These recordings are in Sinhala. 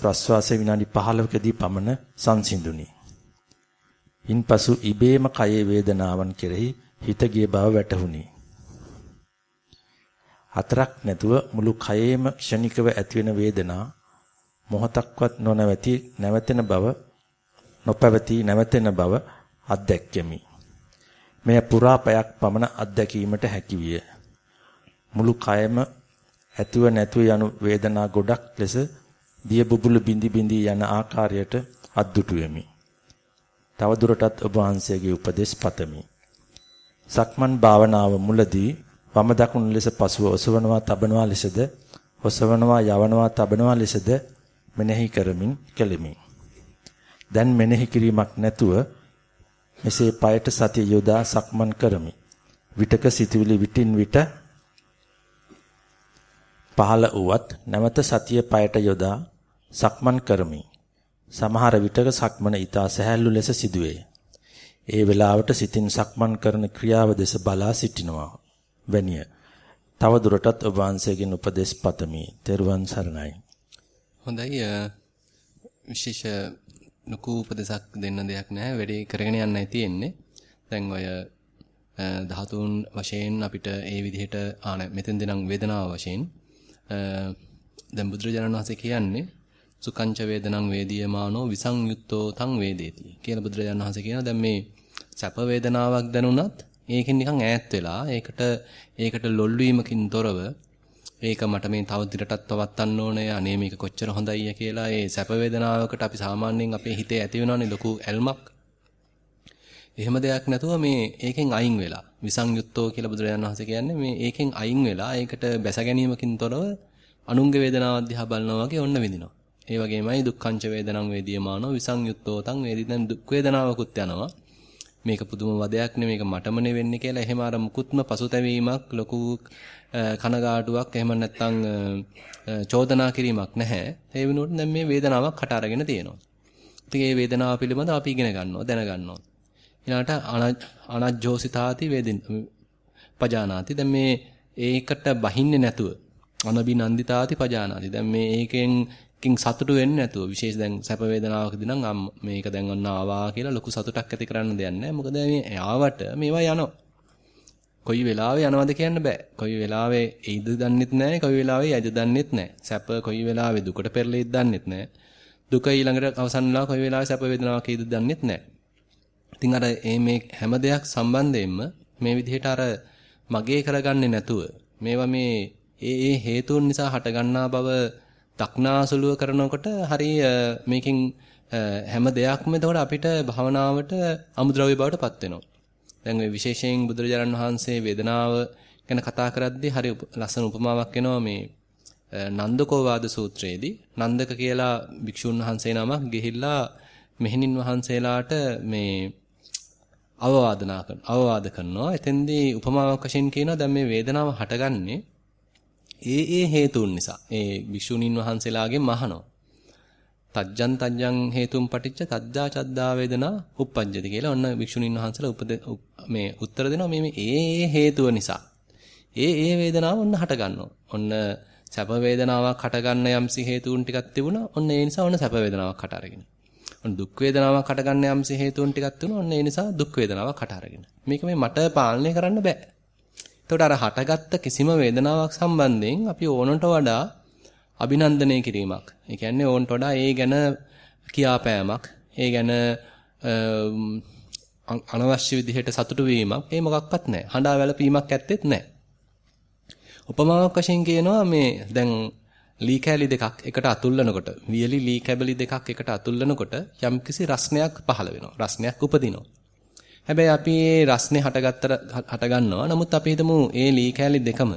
ප්‍රශ්වාසය විනාඩි 15කදී පමණ සංසිඳුනි. ඉන්පසු ඉබේම කයේ වේදනාවන් කෙරෙහි හිත ගිය බව වැටහුණි. හතරක් නැතුව මුළු කයේම ක්ෂණිකව ඇතිවෙන වේදනා මොහතක්වත් නොනවති නැවතෙන බව නොපැවති නැවතෙන බව අත්දැක්කෙමි. මෙය පුරා පැයක් පමණ අත්දැකීමට හැකිවිය. මුළු කයම ඇතුව නැතුව යනු වේදනා ගොඩක් ලෙස දිය බුබුලු බිඳි බිඳි යන ආකාරයට අද්දුටුවෙමි. තව දුරටත් ඔබ වහන්සේගේ උපදෙස් පතමි. සක්මන් භාවනාව මුලදී වම දකුණු ලෙස පසුව ඔසවනවා තබනවා ලෙසද ඔසවනවා යවනවා තබනවා ලෙසද මෙනෙහි කරමින් කෙලිමි. දැන් මෙනෙහි කිරීමක් නැතුව මෙසේ পায়ට සතිය යොදා සක්මන් කරමි. විටක සිතුවිලි විටින් විට පහළ වුවත් නැවත සතිය পায়ට යොදා සක්මන් කරමි. සමහර විටක සක්මන ඊතා සැහැල්ලු ලෙස සිදුවේ. ඒ වෙලාවට සිතින් සක්මන් කරන ක්‍රියාව දෙස බලා සිටිනවා. වැනිය. තව දුරටත් ඔබ වහන්සේගෙන් උපදෙස් පතමි. තෙරුවන් සරණයි. හොඳයි විශේෂ නුකු උපදේශක් දෙන්න දෙයක් නැහැ. වැඩේ කරගෙන යන්නයි තියෙන්නේ. දැන් ඔය ධාතුන් වශයෙන් අපිට ඒ විදිහට ආන මෙතෙන්ද නම් වේදනාව වශයෙන් දැන් බුදුරජාණන් වහන්සේ කියන්නේ සුකංච වේදනං වේදීයමානෝ විසංයුත්තෝ තං වේදේති කියලා බුදුරජාණන් වහන්සේ කියනවා දැන් මේ සැප වේදනාවක් දැනුණත් ඒකෙන් නිකන් ඈත් වෙලා ඒකට ඒකට ලොල් වීමකින් තොරව ඒක මට මේ තව දිරටත් පවත්වන්න ඕනේ අනේ මේක කොච්චර හොඳයිය කියලා ඒ සැප වේදනාවකට අපි සාමාන්‍යයෙන් අපේ හිතේ ඇති වෙනවනේ ලොකු ඇල්මක්. එහෙම දෙයක් නැතුව මේ ඒකෙන් අයින් වෙලා විසංයුත්තෝ කියලා බුදුරජාණන් වහන්සේ කියන්නේ මේ ඒකෙන් අයින් වෙලා ඒකට බැස ගැනීමකින් තොරව අනුන්ගේ වේදනාවක් දිහා බලනවා වගේ ඔන්න විඳිනවා. ඒ වගේමයි දුක්ඛංච වේදනං වේදියමානෝ විසංයුත්තෝ තං වේදි දැන් දුක් වේදනාවකුත් යනවා. මේක පුදුම වදයක් නෙමෙයි මේක මටමනේ වෙන්නේ කියලා එහෙම අර මුකුත්ම පසුතැවීමක් ලොකු කනගාටුවක් එහෙම නැත්නම් චෝදනා කිරීමක් නැහැ. ඒ වෙනුවට දැන් මේ වේදනාවක් කට අරගෙන තියෙනවා. ඉතින් මේ වේදනාව පිළිබඳව අපි ඉගෙන ගන්නවා දැනගන්නවා. ඊළඟට අනජ්ජෝසිතාති වේදින් පජානාති. දැන් මේ ඒකට බහින්නේ නැතුව අනබිනන්දිතාති පජානාති. දැන් මේ ඒකෙන් කින් සතුටු වෙන්නේ නැතුව විශේෂ දැන් සැප වේදනාවකදී නම් මේක දැන් ඔන්න ආවා කියලා ලොකු සතුටක් ඇති කරන්න දෙයක් නැහැ. මොකද මේ ආවට මේවා යනවා. කොයි වෙලාවෙ යනවද කියන්න බෑ. කොයි වෙලාවෙ එයිද දන්නෙත් නැහැ. කොයි වෙලාවෙ යයිද දන්නෙත් නැහැ. සැප කොයි වෙලාවෙ දුකට පෙරලෙයිද දන්නෙත් නැහැ. දුක ඊළඟට අවසන් වෙලා කොයි වෙලාවෙ සැප වේදනාවක් එයිද දන්නෙත් නැහැ. ඉතින් අර මේ හැම දෙයක් සම්බන්ධයෙන්ම මේ විදිහට අර මගේ කරගන්නේ නැතුව මේවා මේ ඒ ඒ හේතුන් නිසා හටගන්නා බව දක්නාසුලුව කරනකොට හරි මේකෙන් හැම දෙයක්ම එතකොට අපිට භවනාවට අමුද්‍රව්‍ය බවට පත් වෙනවා. දැන් මේ විශේෂයෙන් බුදුරජාණන් වහන්සේ වේදනාව ගැන කතා කරද්දී හරි ලස්සන උපමාවක් එනවා මේ නන්දකෝ වාද සූත්‍රයේදී නන්දක කියලා භික්ෂුන් වහන්සේ නමක් ගිහිල්ලා මෙහෙණින් වහන්සේලාට මේ අවවාදනා කරන අවවාද කරනවා. එතෙන්දී උපමාවක් වශයෙන් කියනවා දැන් මේ වේදනාව හටගන්නේ ඒ ඒ හේතුන් නිසා. ඒ භික්ෂුණීන් වහන්සේලාගෙන් මහනවා. තජ්ජං තජ්ජං හේතුම් පටිච්ච තද්දා චද්දා වේදනා උප්පජ්ජති කියලා ඔන්න භික්ෂුණීන් වහන්සේලා උපද මේ උත්තර දෙනවා මේ ඒ ඒ හේතුව නිසා. ඒ ඒ වේදනාව ඔන්න හට ගන්නවා. ඔන්න සැප වේදනාවක් හට ගන්න යම්සි හේතුන් ටිකක් තිබුණා. ඔන්න ඒ නිසා ඔන්න සැප වේදනාවක් හට අරගෙන. ඔන්න දුක් වේදනාවක් හට ගන්න යම්සි හේතුන් ටිකක් තිබුණා. ඔන්න ඒ නිසා දුක් වේදනාවක් හට අරගෙන. මේක මේ මට පාලනය කරන්න බෑ. එතකොට අර හටගත්ත කිසිම වේදනාවක් සම්බන්ධයෙන් අපි ඕනට වඩා අභිනන්දනය කිරීමක්. ඒ කියන්නේ ඕන්ට වඩා ඒ ගැන කියාපෑමක්, ඒ ගැන අනවශ්‍ය විදිහට සතුටු වීමක් ඒ මොකක්වත් නැහැ. හඬා වැළපීමක් ඇත්තෙත් නැහැ. උපමාවක් වශයෙන් කියනවා මේ දැන් ලී කැලි දෙකක් එකට අතුල්ලනකොට වියලි ලී කැබලි දෙකක් එකට අතුල්ලනකොට යම්කිසි රස්නයක් පහළ වෙනවා. රස්නයක් උපදිනවා. හැබැයි අපි මේ රස්නේ හටගත්තර හට ගන්නවා. නමුත් අපි හිතමු ඒ ලී කැලි දෙකම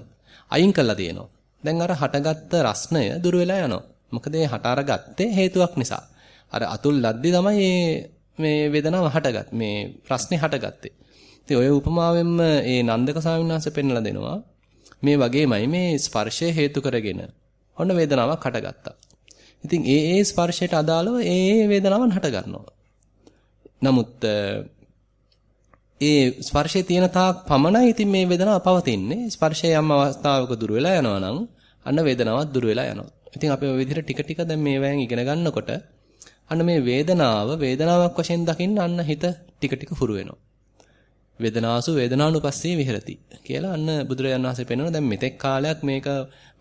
අයින් කරලා තියෙනවා. දැන් අර හටගත්ත රස්නය දුර වෙලා යනවා. මොකද ඒ හට අරගත්තේ හේතුවක් නිසා. අර අතුල් ලද්දි තමයි මේ වේදනාව හටගත් මේ ප්‍රශ්නේ හටගත්තේ. ඉතින් ඔය උපමාවෙන්ම ඒ නන්දක ස්වාමීන් වහන්සේ පෙන්වලා දෙනවා. මේ වගේමයි මේ ස්පර්ශය හේතු කරගෙන ඔන්න වේදනාවක් හටගත්තා. ඉතින් ඒ ඒ ස්පර්ශයට අදාළව ඒ ඒ වේදනාවන් හට ගන්නවා. නමුත් ඒ ස්පර්ශයේ තියෙන තාක් පමණයි ඉතින් මේ වේදනාව පවතින්නේ. ස්පර්ශය යම් අවස්ථාවක දුර වෙලා යනවා නම් අන්න වේදනාවක් දුර වෙලා යනවා. ඉතින් අපි ওই විදිහට ටික ටික දැන් මේවෙන් ඉගෙන ගන්නකොට අන්න මේ වේදනාව වේදනාවක් වශයෙන් දකින්න අන්න හිත ටික ටික හුරු වෙනවා. වේදනාසු වේදනානුපස්සී විහෙරති කියලා අන්න බුදුරජාණන් වහන්සේ පෙන්වනවා දැන් මෙතෙක් කාලයක් මේක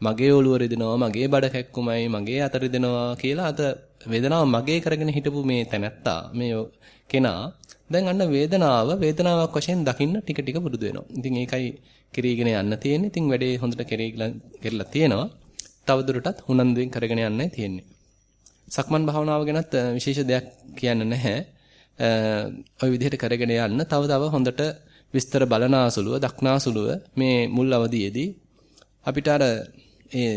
මගේ ඔළුව රිදෙනවා මගේ බඩ කැක්කුමයි මගේ අත රිදෙනවා කියලා අත වේදනාව මගේ කරගෙන හිටපු මේ තැනැත්තා මේ කෙනා දැන් අන්න වේදනාව වේදනාවක් වශයෙන් දකින්න ටික ටික පුරුදු වෙනවා. ඉතින් ඒකයි කිරීගෙන යන්න තියෙන්නේ. ඉතින් වැඩේ හොඳට කෙරීලා තියෙනවා. තවදුරටත් උනන්දුවෙන් කරගෙන යන්නයි තියෙන්නේ. සක්මන් භාවනාව ගැනත් විශේෂ දෙයක් කියන්න නැහැ. ওই විදිහට කරගෙන යන්න තව තව හොඳට විස්තර බලනාසුලුව දක්නාසුලුව මේ මුල් අවදියේදී අපිට අර ඒ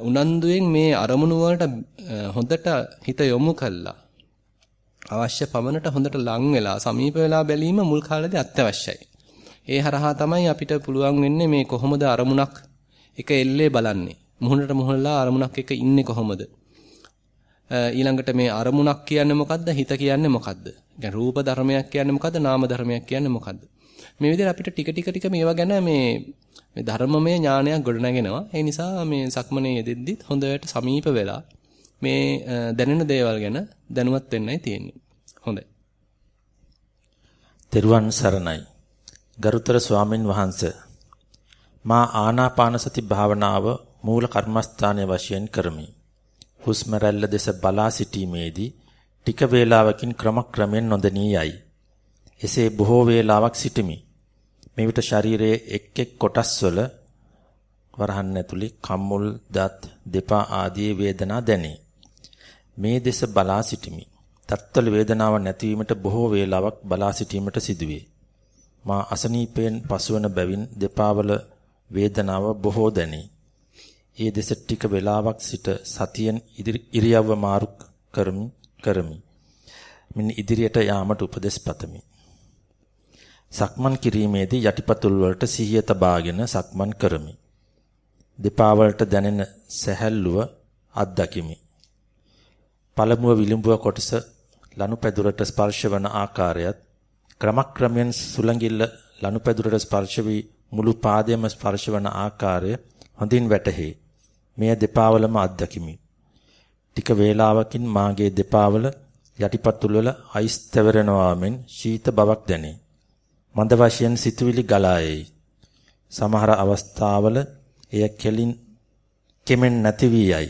උනන්දුවෙන් මේ අරමුණු වලට හොඳට හිත යොමු කළා අවශ්‍ය පමණට හොඳට ලං වෙලා සමීප වෙලා බැලීම මුල් කාලේදී අත්‍යවශ්‍යයි. ඒ හරහා තමයි අපිට පුළුවන් වෙන්නේ මේ කොහොමද අරමුණක් එක එල්ලේ බලන්නේ. මුහුණට මුහුණලා අරමුණක් එක ඉන්නේ කොහොමද? ඊළඟට මේ අරමුණක් කියන්නේ මොකද්ද? හිත කියන්නේ මොකද්ද? يعني රූප ධර්මයක් කියන්නේ මොකද්ද? නාම ධර්මයක් කියන්නේ මොකද්ද? මේ විදිහට අපිට ටික ටික ටික මේවා ගැන මේ මේ ධර්මමය ඥානයක් ගොඩනගෙනවා. ඒ නිසා මේ සක්මනේ යෙදෙද්දිත් හොඳට සමීප වෙලා මේ දැනෙන දේවල් ගැන දැනුවත් වෙන්නයි තියෙන්නේ. හොඳයි. තෙරුවන් සරණයි. ගරුතර ස්වාමින් වහන්සේ මා ආනාපාන සති භාවනාව මූල කර්මස්ථානයේ වශයෙන් කරමි. හුස්ම රැල්ල දෙස බලා සිටීමේදී ටික වේලාවකින් ක්‍රමක්‍රමයෙන් නොදැනී යයි. එසේ බොහෝ වේලාවක් සිටිමි. මේ විට ශරීරයේ එක් එක් කොටස්වල වරහන් ඇතුලේ කම්මුල් දත් දෙපා ආදී වේදනා දැනේ. මේ දෙස බලා සිටිමි. තත්ත්වල වේදනාව නැතිවීමට බොහෝ වේලාවක් බලා සිටීමට සිදුවේ. මා අසනීපයෙන් පසුවන බැවින් දෙපාවල වේදනාව බොහෝ දැනේ. ඒ දෙස ටික වේලාවක් සිට සතියෙන් ඉරියව්ව මාරු කරමි කරමි. මින් ඉදිරියට යාමට උපදෙස් පතමි. සක්මන් කිරීමේදී යටිපතුල් වලට සිහිය තබාගෙන සක්මන් කරමි. දෙපා වලට දැනෙන සැහැල්ලුව අත්දකිමි. පළමුව විලිඹුව කොටස ලනුපැදුරට ස්පර්ශ වන ආකාරයත් ක්‍රමක්‍රමයෙන් සුළඟිල්ල ලනුපැදුරට ස්පර්ශ වී මුළු පාදයේම ස්පර්ශ වන ආකාරය හොඳින් වැටහි. මෙය දෙපාවලම අත්දකිමි. ටික වේලාවකින් මාගේ දෙපාවල යටිපතුල් වල අයිස් තැවරෙනවා මෙන් ශීත බවක් දැනේ. මන්ද වශයෙන් සිතුවිලි ගලා එයි. සමහර අවස්ථාවල එය කෙලින් කෙමෙන් නැති වී යයි.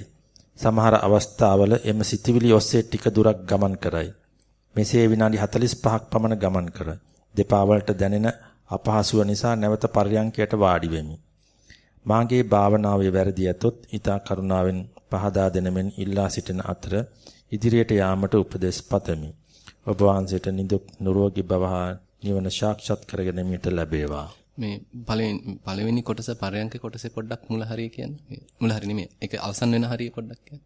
සමහර අවස්ථාවල එම සිතුවිලි ඔස්සේ ටික දුරක් ගමන් කරයි. මෙසේ විනාඩි 45ක් පමණ ගමන් කර දෙපා වලට දැනෙන අපහසුව නිසා නැවත පර්යංකයට වාඩි වෙමි. මාගේ භාවනාවේ වැරදි ඇතොත් ඊතා කරුණාවෙන් පහදා දෙනමෙන් ඉල්ලා සිටින අතර ඉදිරියට යාමට උපදෙස් පතමි. ඔබ වහන්සේට නිදුක් නිරෝගී හා නිවන සාක්ෂාත් කරගැනීමට ලැබේවා. මේ පළවෙනි පළවෙනි කොටස පරයන්ක කොටසේ පොඩ්ඩක් මුල හරිය කියන්නේ. මුල හරිය නෙමෙයි. ඒක අවසන් වෙන හරිය පොඩ්ඩක් කියන්න.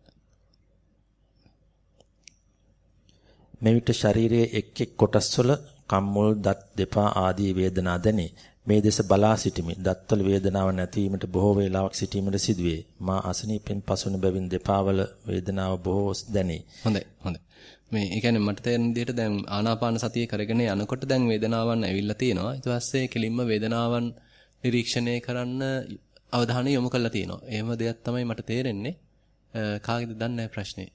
මෙවිට ශරීරයේ එක් එක් කොටස්වල කම්මුල් දත් දෙපා ආදී වේදනා දැනේ. මේ දෙස බලා සිටිමි. දත්වල වේදනාව නැතිවීමට බොහෝ වේලාවක් සිටීමට සිදුවේ. මා අසනීපෙන් පසුන බැවින් දෙපාවල වේදනාව බොහෝ දැනේ. හොඳයි. හොඳයි. මේ ඒ කියන්නේ මට තේරෙන විදිහට දැන් ආනාපාන සතිය කරගෙන යනකොට දැන් වේදනාවන් ඇවිල්ලා තියෙනවා. ඊට පස්සේ කෙලින්ම වේදනාවන් නිරීක්ෂණය කරන්න අවධානය යොමු කරලා තියෙනවා. එහෙම දෙයක් තමයි මට තේරෙන්නේ. කාගෙද දන්නේ ප්‍රශ්නේ.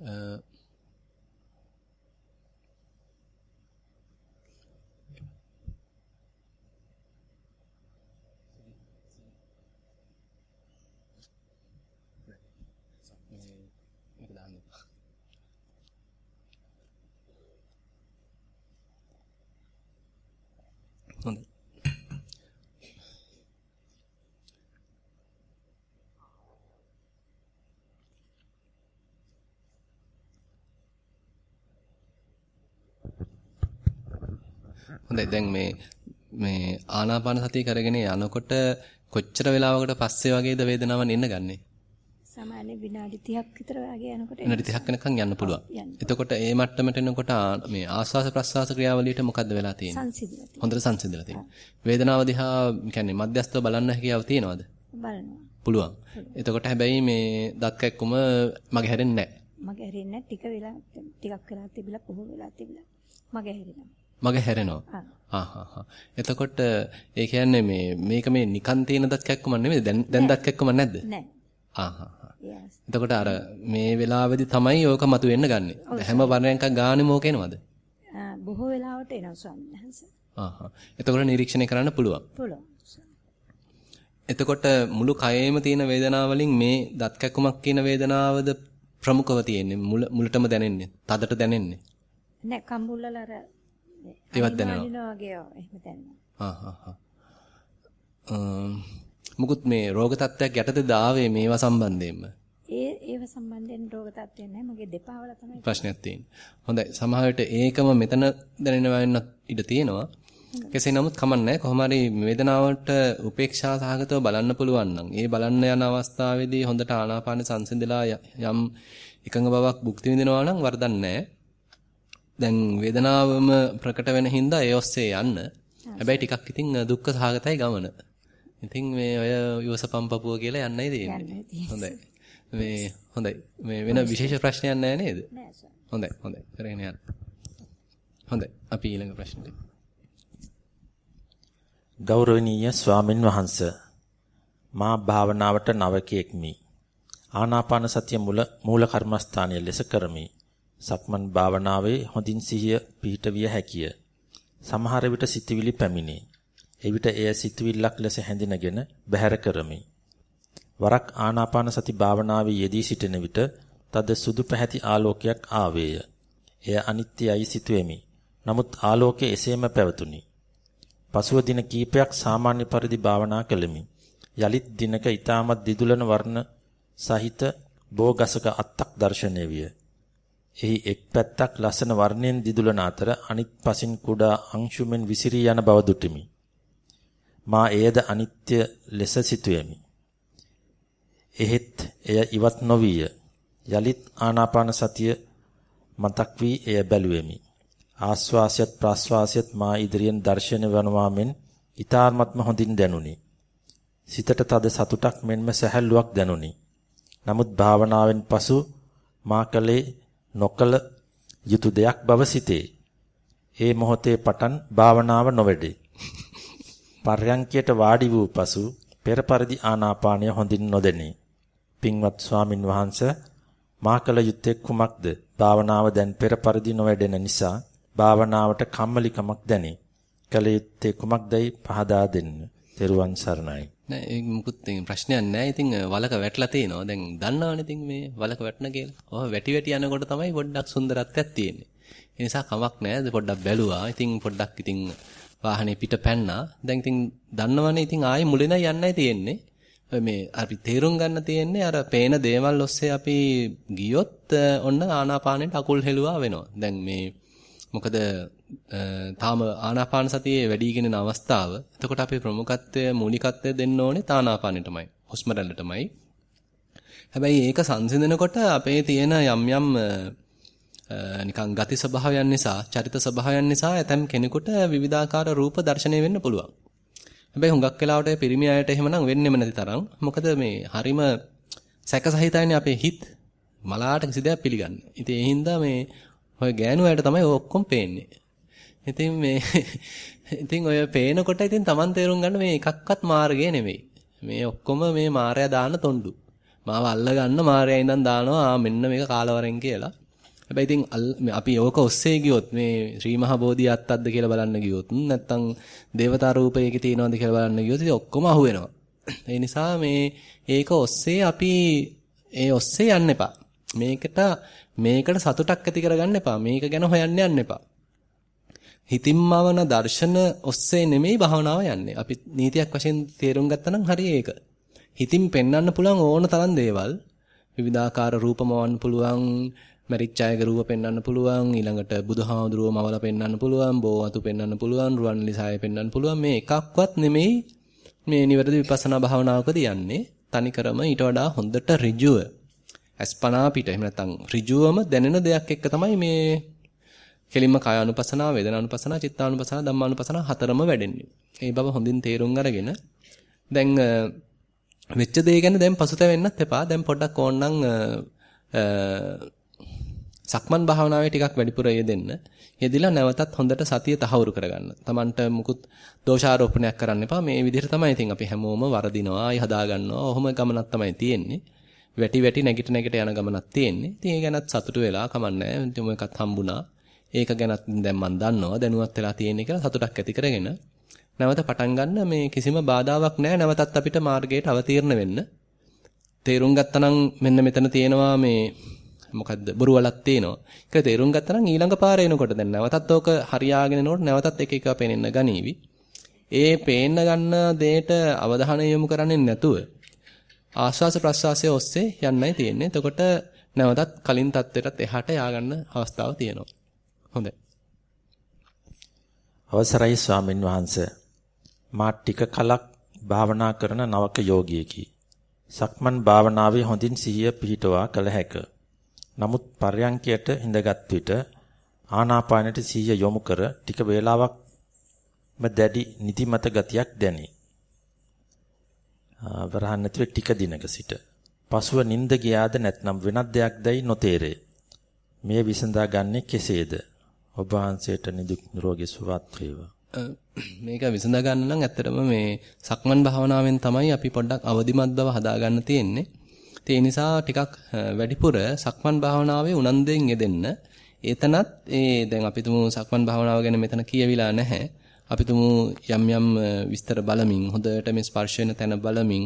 හොඳයි. හොඳයි දැන් මේ මේ ආනාපාන සතිය කරගෙන යනකොට කොච්චර වෙලාවකට පස්සේ වගේද වේදනාවන් එන්න ගන්නේ? සාමාන්‍ය විනාඩි 30ක් විතර වගේ යනකොට විනාඩි 30ක් වෙනකන් යන්න පුළුවන්. එතකොට ඒ මට්ටමට එනකොට මේ ආස්වාස ප්‍රස්වාස ක්‍රියාවලියට මොකද්ද වෙලා තියෙන්නේ? සංසිඳලා. හොඳට සංසිඳලා තියෙනවා. වේදනාව දිහා කියන්නේ මධ්‍යස්තව බලන්න හැකියාව තියෙනවද? බලනවා. පුළුවන්. එතකොට හැබැයි මේ දත් කැක්කුම මගේ හැරෙන්නේ නැහැ. මගේ හැරෙන්නේ ටික වෙලා ටිකක් වෙලා තිබිලා පොහො වෙලා තිබිලා මගේ හැරෙනවා. මග හැරෙනවා. එතකොට ඒ කියන්නේ මේ මේක මේ නිකන් තියෙන දත් කැක්කම නෙමෙයි දැන් දැන් දත් කැක්කම නැද්ද? නෑ. ආහ් එතකොට අර මේ වෙලාවේදී තමයි ඕක මතුවෙන්න ගන්නෙ. හැම වරණයක්ක ගානේ මොක එනවද? බොහෝ වෙලාවට එනවා ස්වාමීන් වහන්සේ. ආහ් එතකොට නිරීක්ෂණය කරන්න පුළුවන්. පුළුවන්. එතකොට මුළු කයෙම තියෙන වේදනාවලින් මේ දත් කැක්කුමක් කියන වේදනාවද ප්‍රමුඛව තියෙන්නේ මුලටම දැනෙන්නේ. තදට දැනෙන්නේ. නෑ කම්බුල්ලල අර ඒවත් දැනෙනවා. වගේ එහෙම දැනෙනවා. මුකුත් මේ රෝග තත්ත්වයක් යටතේද ආවේ මේවා සම්බන්ධයෙන්ම? ඒ ඒව සම්බන්ධයෙන් රෝග තත්ත්වයක් නැහැ. මගේ දෙපා වල තමයි ප්‍රශ්නයක් තියෙන්නේ. හොඳයි. සමහර ඒකම මෙතන දැනෙනවා වෙන්න ඉඩ තියෙනවා. කෙසේ නමුත් කමන්නේ කොහොම හරි වේදනාවට උපේක්ෂා සහගතව බලන්න පුළුවන් නම් ඒ බලන්න යන අවස්ථාවේදී හොඳට ආනාපාන සංසිඳලා යම් එකඟ බවක් භුක්ති විඳිනවා නම් වරදක් නැහැ. දැන් වේදනාවම ප්‍රකට වෙන හින්දා ඒ ඔස්සේ යන්න. හැබැයි ටිකක් ඉතින් දුක්ඛ සහගතයි ගමන. ඉතින් මේ ඔය යෝසපම් පපුව කියලා යන්නයි තියෙන්නේ. හොඳයි. මේ හොඳයි. මේ වෙන විශේෂ ප්‍රශ්නයක් නැහැ නේද? හොඳයි. හොඳයි. කරගෙන යන්න. හොඳයි. අපි ඊළඟ ප්‍රශ්නෙට. ගෞරවනීය ස්වාමින් වහන්ස මා භාවනාවට නවකෙක්මි. ආනාපාන සතිය මුල මූල කර්මස්ථානයේ ලෙස කරමි. සක්මන් භාවනාවේ හොඳින් සිහිය පිහිටවිය හැකිය. සමහර විට සිතවිලි පැමිණේ. එවිට එය සිතවිල්ලක් ලෙස හැඳිනගෙන බැහැර කරමි. වරක් ආනාපාන සති භාවනාවේ යෙදී සිටින විට තද සුදු පැහැති ආලෝකයක් ආවේය. එය අනිත්‍යයි සිතුවෙමි. නමුත් ආලෝකය එසේම පැවතුණි. පසුව දින කීපයක් සාමාන්‍ය පරිදි භාවනා කළෙමි. යලිත් දිනක ඊටමත් දිදුලන වර්ණ සහිත බෝගසක අත්තක් දැర్శණය විය. එහි එක් පැත්තක් ලස්සන වර්ණයෙන් දිදුලන අතර අනිත් පසින් කුඩා අංශුමෙන් විසිරී යන බව දුටිමි. මා එයද අනිත්‍ය ලෙස සිතුවෙමි. එහෙත් එය ඉවත් නොවිය. යලිත් ආනාපාන සතිය මතක් වී එය බැලුවෙමි. ආස්වාසයත් ප්‍රාස්වාසයත් මා ඉදිරියෙන් දැర్శණය වනවා මෙන් ඊ타ත්ම හොඳින් දැනුනි. සිතට තද සතුටක් මෙන්ම සැහැල්ලුවක් දැනුනි. නමුත් භාවනාවෙන් පසු මා කලේ නොකල යුතු දෙයක් බව සිතේ. ඒ මොහොතේ පටන් භාවනාව නොවැඩේ. පර්යංකයට වාඩි වූ පසු පෙර පරිදි ආනාපානය හොඳින් නොදෙනී. පින්වත් ස්වාමින් වහන්සේ මා කල යුත්තේ කුමක්ද? භාවනාව දැන් පෙර පරිදි නොවැඩෙන නිසා භාවනාවට කම්මැලිකමක් දැනේ. කල යුත්තේ කුමක්දයි පහදා දෙන්න. තෙරුවන් සරණයි. නෑ ඒක මුකුත් ප්‍රශ්නයක් නෑ. ඉතින් වලක වැටලා තිනවා. දැන් දන්නවනේ ඉතින් මේ වලක වැටන කියලා. ඔය වැටි වැටි යනකොට තමයි පොඩ්ඩක් සුන්දරත්වයක් තියෙන්නේ. ඒ නිසා කමක් නෑ. පොඩ්ඩක් බැලුවා. ඉතින් පොඩ්ඩක් ඉතින් වාහනේ පිට පැන්නා. දැන් ඉතින් දන්නවනේ ඉතින් ආයේ මුලින්ම යන්නයි තියෙන්නේ. මේ අපි තේරුම් ගන්න තියෙන්නේ අර පේන දේවල් ඔස්සේ අපි ගියොත් ඔන්න ආනාපානෙට අකුල් හෙළුවා වෙනවා. දැන් මේ මොකද තාම ආනාපාන සතියේ වැඩිගෙන යන අවස්ථාව. එතකොට අපේ ප්‍රමුඛත්වය මූලිකත්වය දෙන්න ඕනේ තානාපානෙටමයි. හුස්ම රැල්ලටමයි. හැබැයි ඒක සංසිඳනකොට අපේ තියෙන යම් යම් නිකන් ගති ස්වභාවයන් නිසා, චරිත ස්වභාවයන් නිසා ඇතම් කෙනෙකුට විවිධාකාර රූප දැర్శණය වෙන්න පුළුවන්. හැබැයි හුඟක් වෙලාවට පිරිමි අයට එහෙමනම් වෙන්නෙම නැති තරම්. මොකද මේ හරිම සැකසහිතයිනේ අපේ හිත. මලාට කිසි දෙයක් පිළිගන්නේ. ඉතින් ඒ හින්දා මේ ඔය ගෑනු අයට තමයි ඔක්කොම පේන්නේ. ඉතින් මේ ඉතින් ඔය පේනකොට ඉතින් Taman තේරුම් ගන්න මේ එකක්වත් මාර්ගය නෙමෙයි. මේ ඔක්කොම මේ මායя දාන තොණ්ඩු. මාව අල්ල ගන්න මායя ඉඳන් දානවා ආ මෙන්න මේක කාලවරෙන් කියලා. හැබැයි ඉතින් අපි ඕක ඔස්සේ ගියොත් මේ ශ්‍රී මහා බෝධි අත්තක්ද කියලා බලන්න ගියොත් නැත්තම් දේවතා රූපයක තියෙනවද කියලා බලන්න ගියොත් ඉතින් ඔක්කොම අහු වෙනවා. ඒ නිසා මේ ඒක ඔස්සේ අපි ඒ ඔස්සේ යන්න එපා. මේකට මේකට සතුටක් ඇති කරගන්න එපා. මේක ගැන හොයන්න යන්න එපා. හිතින්මවන දර්ශන ඔස්සේ නෙමෙයි භාවනාව යන්නේ. අපි නීතියක් වශයෙන් තේරුම් ගත්තා නම් හරි ඒක. හිතින් පෙන්වන්න පුළුවන් ඕන තරම් දේවල්. විවිධාකාර රූපමවන්න පුළුවන් මරිච් අයගේ රූප පෙන්වන්න පුළුවන් ඊළඟට බුදුහාමුදුරුව මවලා පෙන්වන්න පුළුවන් බෝවතු පෙන්වන්න පුළුවන් රුවන්ලිසාය පෙන්වන්න පුළුවන්. මේ එකක්වත් නෙමෙයි මේ නිවැරදි විපස්සනා භාවනාවකදී යන්නේ. තනිකරම ඊට වඩා හොඳට ඍජුව. අස්පනා පිට. එහෙම නැත්නම් ඍජුවම දැනෙන දෙයක් එක්ක තමයි මේ කෙලින්ම කාය අනුපසනාව, වේදනා අනුපසනාව, චිත්තානුපසනාව, ධම්මානුපසනාව හතරම වැඩෙන්නේ. ඒ බව හොඳින් තේරුම් අරගෙන දැන් වෙච්ච දේ ගැන දැන් පසුතැවෙන්නත් එපා. දැන් පොඩ්ඩක් ඕනනම් සක්මන් භාවනාවේ ටිකක් වැඩිපුර යෙදෙන්න. යෙදිලා නැවතත් හොඳට සතිය තහවුරු කරගන්න. Tamanට මුකුත් දෝෂාරෝපණයක් කරන්න එපා. මේ විදිහට තමයි ඉතින් අපි හැමෝම වරදිනවා, ආයි හදා ගන්නවා. ඔහොම ගමනක් තමයි තියෙන්නේ. වැටි වැටි නැගිට නැගිට යන ගමනක් තියෙන්නේ. ඉතින් ඒ ගැනත් සතුටු වෙලා කමන්නේ නැහැ. එකක් හම්බුණා. ඒක ගැනත් දැන් මම දන්නවා දැනුවත් වෙලා තියෙන කියලා සතුටක් ඇති කරගෙන. නැවත පටන් ගන්න මේ කිසිම බාධාවක් නැහැ. නැවතත් අපිට මාර්ගයට අවතීර්ණ වෙන්න. තේරුම් ගත්තනම් මෙන්න මෙතන තියෙනවා මේ මොකද්ද? බොරුවලක් තියෙනවා. කියලා තේරුම් ගත්තනම් ඊළඟ පාර එනකොට දැන් නැවතත් ඕක හරියාගෙන එනකොට නැවතත් එක එක පේනෙන්න ගනීවි. ඒ පේන්න ගන්න දෙයට අවධානය යොමු කරන්නේ නැතුව ආස්වාස ප්‍රස්වාසය ඔස්සේ යන්නයි තියෙන්නේ. එතකොට නැවතත් කලින් தත්ත්වයටත් එහාට යආ ගන්න අවස්ථාව තියෙනවා. හොඳයි. අවසරයි ස්වාමින් වහන්සේ. මා ටික කලක් භාවනා කරන නවක යෝගියෙකි. සක්මන් භාවනාවේ හොඳින් සිහිය පිහිටවා කළ හැකිය. නමුත් පර්යංකයට හිඳගත් විට ආනාපානයට සිහිය යොමු කර ටික වේලාවක්ම දැඩි නිදිමත ගතියක් දැනේ. වරහන් නැතිව ටික දිනක සිට. පසුව නිින්ද ගියාද නැත්නම් වෙනත් දෙයක්දයි නොතේරේ. මේ විසඳා ගන්නේ කෙසේද? ඔබ වහන්සේට නිදුක් නිරෝගී සුවපත් වේවා. මේක විසඳ ගන්න නම් ඇත්තටම මේ සක්මන් භාවනාවෙන් තමයි අපි පොඩ්ඩක් අවදිමත් බව හදාගන්න තියෙන්නේ. ඒ නිසා ටිකක් වැඩිපුර සක්මන් භාවනාවේ උනන්දුවෙන් යෙදෙන්න. එතනත් ඒ දැන් අපි තුමු සක්මන් භාවනාව ගැන මෙතන කියවිලා නැහැ. අපි තුමු යම් යම් විස්තර බලමින් හොඳට මේ ස්පර්ශ වෙන තැන බලමින්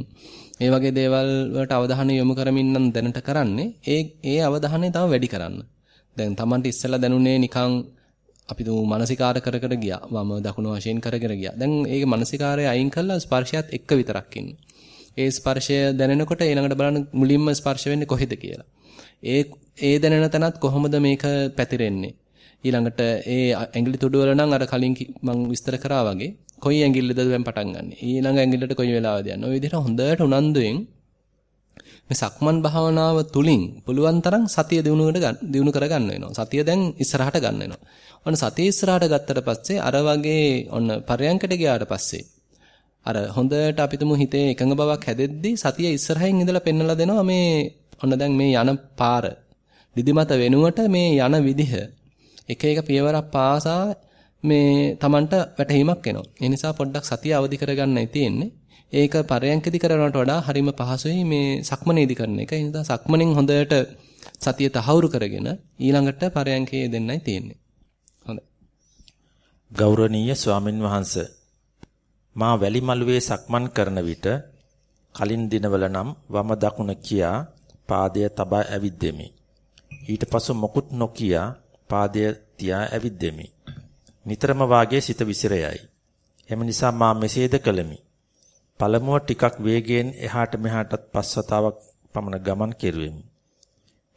මේ වගේ දේවල් වලට අවධානය යොමු කරමින් නම් දැනට කරන්නේ ඒ ඒ අවධානය තව වැඩි කරන්න. දැන් Tamanට ඉස්සෙල්ලා දැනුනේ නිකන් අපි තුමු මානසිකාර කර කර ගියා. වම දකුණු වශයෙන් කර කර ගියා. දැන් ඒක මානසිකාරය අයින් කරලා ස්පර්ශයත් එක්ක විතරක් ඒ ස්පර්ශය දැනෙනකොට ඊළඟට බලන්න මුලින්ම ස්පර්ශ වෙන්නේ කොහෙද කියලා. ඒ ඒ දැනෙන තැනත් කොහොමද මේක පැතිරෙන්නේ? ඊළඟට ඒ ඇඟිලි තුඩු වල නම් අර කලින් මම විස්තර කරා වගේ කොයි ඇඟිල්ලද දැන් පටන් ගන්න. ඊළඟ ඇඟිල්ලට කොයි වෙලාවද යන්නේ. ওই විදිහට හොඳට උනන්දුවෙන් මේ සක්මන් භාවනාව තුලින් පුළුවන් තරම් සතිය දිනුවකට දිනු කරගන්න වෙනවා. සතිය දැන් ඉස්සරහට ගන්න වෙනවා. ඔන්න සතිය ඉස්සරහට ගත්තට පස්සේ අර වගේ ඔන්න පරයන්කට ගියාට පස්සේ අර හොඳට අපිටම හිතේ එකඟ බවක් හැදෙද්දී සතිය ඉස්සරහින් ඉඳලා පෙන්නලා දෙනවා මේ ඔන්න දැන් මේ යන පාර දිදිමත වෙනුවට මේ යන විදිහ එක එක පියවරක් පාසා මේ Tamanට වැටහීමක් එනවා. ඒ නිසා පොඩ්ඩක් සතිය අවදි කරගන්නයි තියෙන්නේ. ඒක පරයන්කදී කරනවට වඩා හරිම පහසුයි මේ සක්මනේදී කරන එක. ඒ නිසා සක්මනෙන් හොඳට සතිය තහවුරු කරගෙන ඊළඟට පරයන්කේ දෙන්නයි තියෙන්නේ. හොඳයි. ගෞරවනීය ස්වාමින් වහන්සේ මා වැලි මළුවේ සක්මන් කරන විට කලින් දිනවල නම් වම දකුණ කියා පාදය තබා ඇවිද්දෙමි. ඊට පසු මොකුත් නොකියා පාදය තියා ඇවිද්දෙමි. නිතරම වාගේ සිත විසිරයයි. එම නිසා මා මෙසේද කළමි. පළමුව ටිකක් වේගයෙන් එහාට මෙහාටත් පස් වතාවක් පමණ ගමන් කෙරුවෙමි.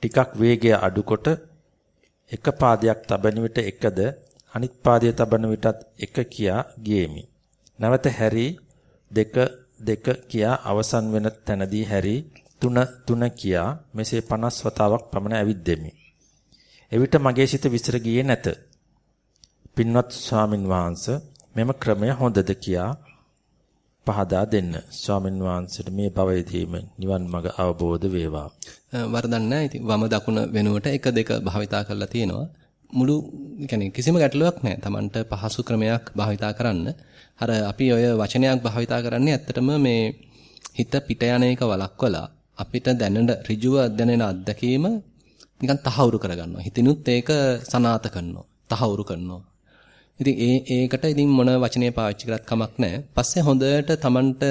ටිකක් වේගය අඩුකොට එක පාදයක් තබන විට එකද අනිත් පාදය තබන විටත් එක කියා ගියෙමි. නැවත හැරි දෙක දෙක කියා අවසන් වෙන තැනදී හැරි තුන තුන කියා මෙසේ 50 වතාවක් පමණ ඇවිද්දෙමි. එවිට මගේ සිත විසිර ගියේ නැත. පින්වත් ස්වාමින් වහන්සේ මෙම ක්‍රමය හොඳද කියා පහදා දෙන්න. ස්වාමින් වහන්සේට මේ භවයේදීම නිවන් මඟ අවබෝධ වේවා. වරදක් නැහැ. ඉතින් වම දකුණ වෙනුවට එක දෙක භාවිතා කරලා තියෙනවා. මුළු يعني කිසිම ගැටලුවක් නැහැ. Tamanට පහසු ක්‍රමයක් භාවිතා කරන්න. අර අපි ඔය වචනයක් භාවිතා කරන්නේ ඇත්තටම මේ හිත පිට යන එක වළක්වලා අපිට දැනෙන ඍජුව දැනෙන අත්දැකීම නිකන් තහවුරු කරගන්නවා. හිතිනුත් ඒක සනාත කරනවා. තහවුරු කරනවා. ඉතින් ඒ ඒකට ඉතින් මොන වචනේ පාවිච්චි කරත් කමක් නැහැ. පස්සේ හොඳට Tamanට